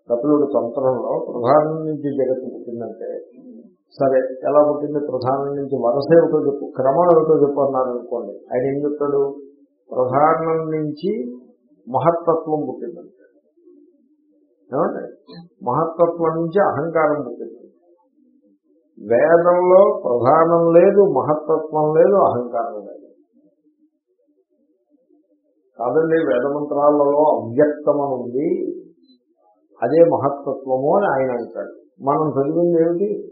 కపిలుడు తంత్రంలో ప్రధానం నుంచి జగత్తు పుట్టిందంటే సరే ఎలా పుట్టింది? ప్రధానం నుంచి వరస ఏమిటో చెప్పు క్రమం ఏమిటో చెప్పు అన్నారు అనుకోండి. ఆయన ఏం చెప్తాడు? ప్రధానం నుంచి మహత్తత్వం పుట్టిందంటే. ఏమండి? మహత్తత్వం నుంచి అహంకారం పుట్టింది. వేదంలో ప్రధానం లేదు మహత్తత్వం లేదు అహంకారం లేదు. కాదండి వేదమంత్రాలలో అవ్యక్తం అని ఉంది అదే మహత్తత్వము అని ఆయన అంటాడు. మనం చదివింది ఏమిటి?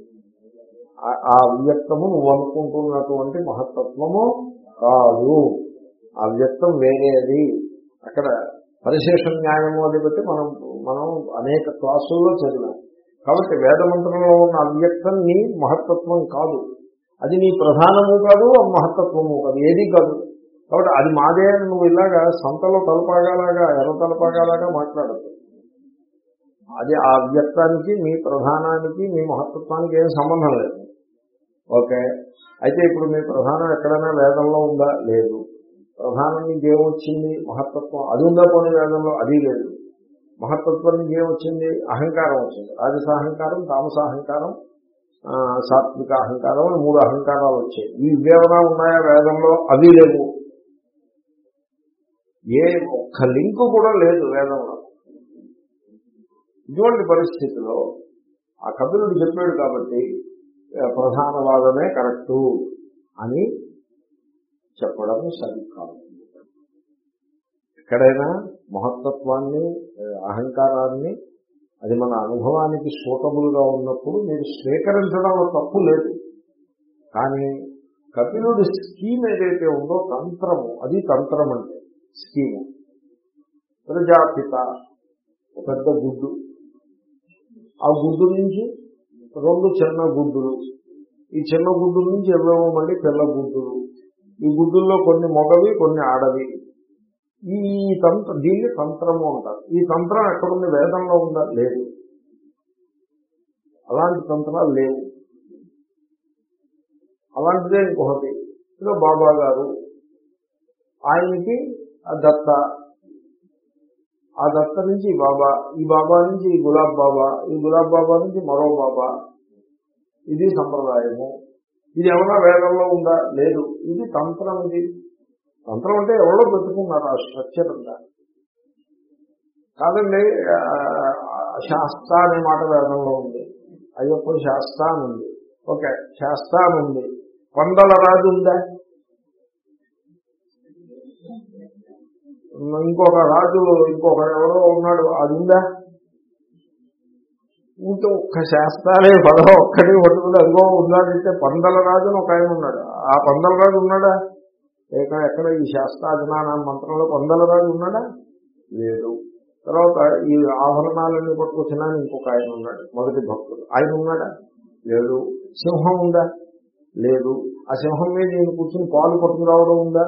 ఆ- ఆ అవ్యక్తము నువ్వు అనుకుంటున్నటువంటి మహత్తత్వము కాదు. ఆ వ్యక్తం వేరేది అక్కడ పరిశేష న్యాయము అది బట్టి మనం మనం అనేక క్లాసుల్లో చదివాం. కాబట్టి వేదమంత్రంలో ఉన్న అవ్యక్తం నీ మహత్తత్వం కాదు. అది నీ ప్రధానము కాదు మహత్తత్వము కాదు. ఏది కాదు. కాబట్టి అది మాదే నువ్వు ఇలాగా సంతలో తలపాగాలాగా ఎర్ర తలపాగాలాగా మాట్లాడదు అది ఆ వ్యక్తానికి మీ ప్రధానానికి మీ మహత్తత్వానికి ఏం సంబంధం లేదు. ఓకే? అయితే ఇప్పుడు మీ ప్రధానం ఎక్కడైనా వేదంలో ఉందా? లేదు. ప్రధానం నుంచి ఏమొచ్చింది మహత్తత్వం అది ఉందా కొన్ని వేదంలో? అది లేదు. మహత్తత్వం నుంచి ఏమొచ్చింది అహంకారం వచ్చింది. రాజసాహంకారం తామసాహంకారం సాత్విక అహంకారం మూడు అహంకారాలు వచ్చాయి. ఈ ఇవేమైనా ఉన్నాయా వేదంలో? అవి లేవు. ఏ ఒక్క లింకు కూడా లేదు వేదంలో. ఇటువంటి పరిస్థితిలో ఆ కపిలుడు చెప్పాడు కాబట్టి ప్రధానవాదమే కరెక్టు అని చెప్పడం సరికాదు. ఎక్కడైనా మహత్తత్వాన్ని అహంకారాన్ని అది మన అనుభవానికి సూటబుల్గా ఉన్నప్పుడు మీరు స్వీకరించడంలో తప్పు లేదు. కానీ కపిలుడి స్కీమ్ ఏదైతే ఉందో తంత్రము అది తంత్రం అంటే స్కీము. ప్రజాపిత ఒక పెద్ద గుడ్డు. ఆ గుడ్డు నుంచి రెండు చిన్న గుడ్డులు. ఈ చిన్న గుడ్డు నుంచి ఎవేమో మళ్ళీ పిల్ల గుడ్డులు. ఈ గుడ్డుల్లో కొన్ని మొగవి కొన్ని ఆడవి. ఈ తంత్ర దీన్ని తంత్రము అంటారు. ఈ తంత్రం ఎక్కడుంది వేదంలో ఉందా? లేదు. అలాంటి తంత్రాలు లేవు. అలాంటిదే ఇంకొకటి. బాబా గారు ఆయనకి ఆ దత్త ఆ దత్త నుంచి ఈ బాబా ఈ బాబా నుంచి ఈ గులాబ్ బాబా ఈ గులాబ్ బాబా నుంచి మరో బాబా. ఇది సంప్రదాయము. ఇది ఏమన్నా వేదంలో ఉందా? లేదు. ఇది తంత్రం ఇది. తంత్రం అంటే ఎవరో పెట్టుకున్నారు ఆ స్ట్రక్చర్ అంతా. కాదండి శాస్త్ర అనే మాట వేదంలో ఉంది. అయ్యప్ప శాస్త్ర ఉంది. ఓకే శాస్త్ర ఉంది. పండల రాజు ఉందా? ఇంకొక రాజు ఇంకొక ఎవరో ఉన్నాడు అది ఉందా? ఉంటే ఒక్క శాస్త్రాలే పదవ ఒక్కటి పట్టుకుని అదిగో ఉన్నాడంటే పందల రాజు ఒక ఆయన ఉన్నాడు. ఆ పందల రాజు ఉన్నాడా? లేక ఎక్కడ ఈ శాస్త్రాజ్ఞాన మంత్రంలో పందల రాజు ఉన్నాడా? లేదు. తర్వాత ఈ ఆభరణాలన్నీ పట్టుకొచ్చినా ఇంకొక ఆయన ఉన్నాడు మొదటి భక్తుడు. ఆయన ఉన్నాడా? లేదు. సింహం ఉందా? లేదు. ఆ సింహం మీద నేను కూర్చుని పాలు పట్టుకురావడం ఉందా?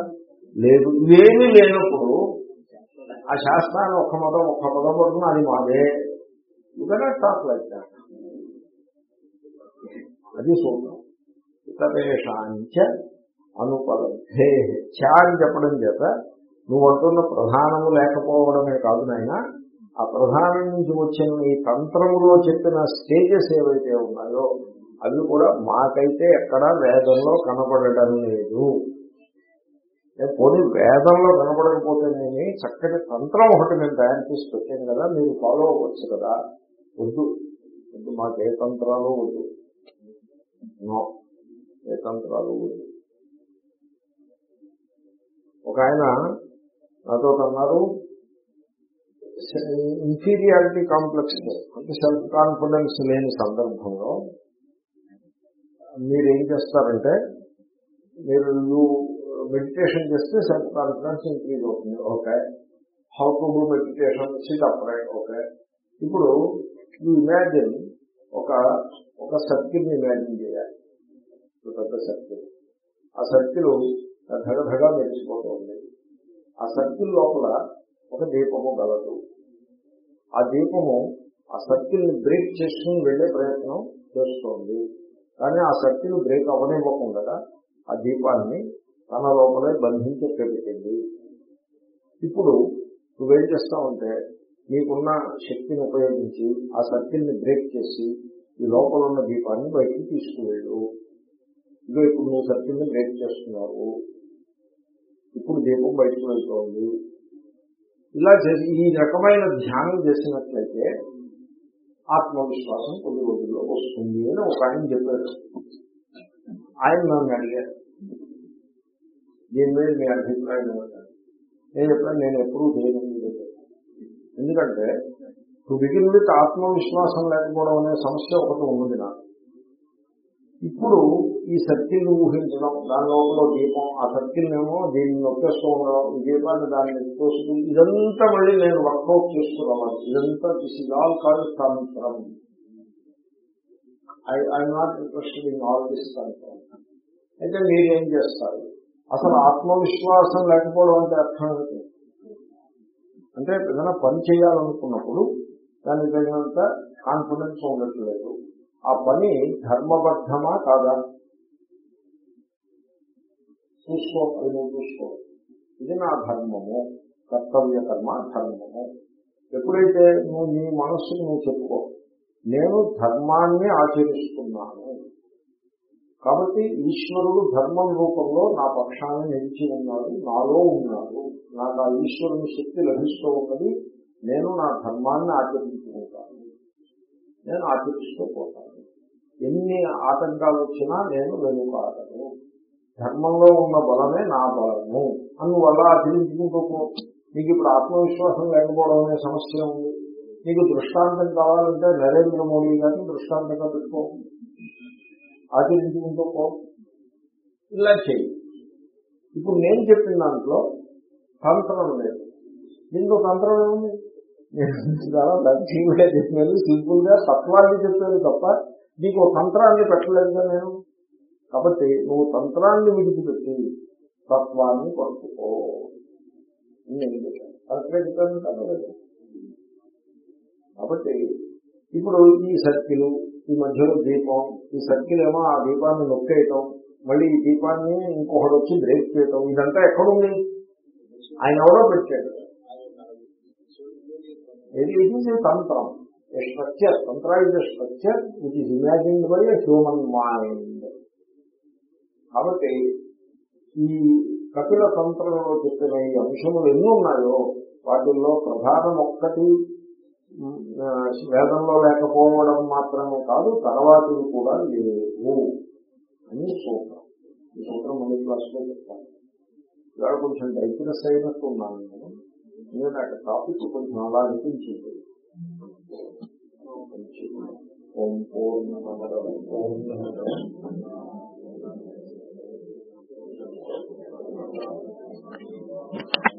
లేదు. ఇవేమీ లేనప్పుడు ఆ శాస్త్రాన్ని ఒక్క మతం ఒక్క పదం పడుతున్నా అది మాదే. ఇదనే టాక్ లైక్ అది సూత్రం. ఇతరేషాంచ అనుపలబ్ధే. ఛా అని చెప్పడం చేత నువ్వు అంటున్న ప్రధానము లేకపోవడమే కాదు నాయన ఆ ప్రధానం నుంచి వచ్చిన ఈ తంత్రములో చెప్పిన స్టేజెస్ ఏవైతే ఉన్నాయో అవి కూడా మాకైతే ఎక్కడా వేదంలో కనపడటం లేదు. పోనీ వేదంలో కనపడకపోతేనేమి చక్కటి తంత్రం ఒకటి నేను తయారు చేసి పెట్టాను కదా మీరు ఫాలో అవ్వచ్చు కదా. వద్దు. వద్దు మాకు ఏ తంత్రాలు వద్దు. నో. ఏ తంత్రాలు వద్దు. ఒక ఆయన నాతో అన్నారు ఇన్ఫీరియారిటీ కాంప్లెక్స్ అంటే సెల్ఫ్ కాన్ఫిడెన్స్ లేని సందర్భంలో మీరు ఏం చేస్తారంటే మీరు మెడిటేషన్ చేస్తే సెల్ఫ్ కాన్ఫిడెన్స్ ఇంక్రీజ్ అవుతుంది. Okay. How to do meditation sit upright okay. ఇప్పుడు యూ ఇమాజిన్ ఒక ఒక సర్కిల్ ఇమాజిన్ చేయాలి. పెద్ద సర్కిల్ ఆ సర్కిల్ ధగధగా మెరిసిపోతుంది. ఆ సర్కిల్ లోపల ఒక దీపము గలదు. ఆ దీపము ఆ సర్కిల్ని బ్రేక్ చేసుకుని వెళ్ళే ప్రయత్నం చేస్తోంది. కానీ ఆ సర్కిల్ బ్రేక్ అవ్వనివ్వకుండా ఆ దీపాన్ని తన లోపలే బంధించి పెట్టింది ఇప్పుడు నువ్వేం చేస్తావంటే నీకున్న శక్తిని ఉపయోగించి ఆ సర్కిల్ని బ్రేక్ చేసి ఈ లోపల ఉన్న దీపాన్ని బయటికి తీసుకువెళ్ళు. ఇదో ఇప్పుడు నువ్వు సర్కిల్ని బ్రేక్ చేస్తున్నావు. ఇప్పుడు దీపం బయటకు వెళ్తోంది. ఇలా చేసి ఈ రకమైన ధ్యానం చేసినట్లయితే ఆత్మవిశ్వాసం కొద్ది రోజుల్లో వస్తుంది అని ఒక ఆయన చెప్పారు ఆయన నన్ను అడిగారు. దీని మీద మీ అభిప్రాయం ఏమంటారు? నేను చెప్పాను నేను ఎప్పుడూ దేని ఎందుకంటే టు బిగిన్ విత్ ఆత్మవిశ్వాసం లేకపోవడం అనే సమస్య ఒకటి ఉన్నది నాకు. ఇప్పుడు ఈ సర్కిల్ ఊహించడం దాని లోపల దీపం ఆ సర్కిల్ ఏమో దీన్ని నొక్కేస్తూ ఉండడం ఈ దీపాన్ని దాన్ని తోసుకు ఇదంతా మళ్ళీ నేను వర్కౌట్ చేసుకురావాలి ఇదంతా this is all call I I'm not interested in all this తంత్రం. అయితే మీరేం చేస్తారు? అసలు ఆత్మవిశ్వాసం లేకపోవడం అంటే అర్థం ఏంటి అంటే ఏదైనా పని చేయాలనుకున్నప్పుడు దానికి తగినంత కాన్ఫిడెన్స్ ఉండట్లేదు. ఆ పని ధర్మబద్ధమా కాదా? చూసుకో అది నువ్వు చూసుకో. ఇది నా ధర్మము కర్తవ్య కర్మ ధర్మము. ఎప్పుడైతే నువ్వు నీ మనస్సుకు నువ్వు చెప్పుకో నేను ధర్మాన్ని ఆచరిస్తున్నాను. కాబట్టి ఈశ్వరుడు ధర్మం రూపంలో నా పక్షాన్ని నిలిచి ఉన్నాడు నాలో ఉన్నాడు. నాకు ఆ ఈశ్వరుని శక్తి లభిస్తూ ఉన్నది. నేను నా ధర్మాన్ని ఆచరించుకుంటాను. నేను ఆచరిస్తూ పోతాను. ఎన్ని ఆటంకాలు వచ్చినా నేను వెనుకాడను. ధర్మంలో ఉన్న బలమే నా బలము. అని వల్ల ఆచరించుకుంటూ పో. నీకు ఇప్పుడు ఆత్మవిశ్వాసం లేకపోవడం అనే సమస్య ఉంది. నీకు దృష్టాంతం కావాలంటే నరేంద్ర మోడీ గారిని దృష్టాంతంగా పెట్టుకో ఆచరించుకుంటూ పో. ఇలా చేయి ఇప్పుడు నేను చెప్పిన దాంట్లో తంత్రం లేదు. దీంట్లో తంత్రం ఏముంది? నేను చాలా లక్ష్యంగా చెప్పాను సింపుల్గా తత్వాన్ని చెప్పాను తప్ప నీకు తంత్రాన్ని పెట్టలేదుగా నేను. కాబట్టి నువ్వు తంత్రాన్ని విడిచిపెట్టి తత్వాన్ని పట్టుకో. అని నేను చెప్పాను. కరెక్ట్గా చెప్పాను కాబట్టి ఇప్పుడు ఈ సర్కిల్ ఈ మధ్యలో దీపం ఈ సర్కిల్ ఏమో ఆ దీపాన్ని నొక్కేయటం మళ్ళీ ఈ దీపాన్ని ఇంకొకటి వచ్చి బ్రేక్ చేయటం ఇదంతా ఎక్కడుంది? ఆయన ఎవరో పెట్టాడు. ఇది ఇట్ ఈస్ తంత్రం. A structure Tantra is a structure which is imagined by a human mind కాబట్టి ఈ కపిల తంత్రంలో చెప్పిన ఈ అంశములు ఎన్ని ఉన్నాయో వాటిల్లో ప్రధానం ఒక్కటి వేదంలో లేకపోవడం మాత్రమే కాదు తర్వాత కూడా లేవు అని సూత్రం. ఈ సూత్రం మళ్ళీ క్లాస్లో చెప్తాను. ఇవాళ కొంచెం డైక్నెస్ అయినట్టు ఉన్నాను నేను. నేను నాకు టాపిక్ కొంచెం అలా అనిపించింది.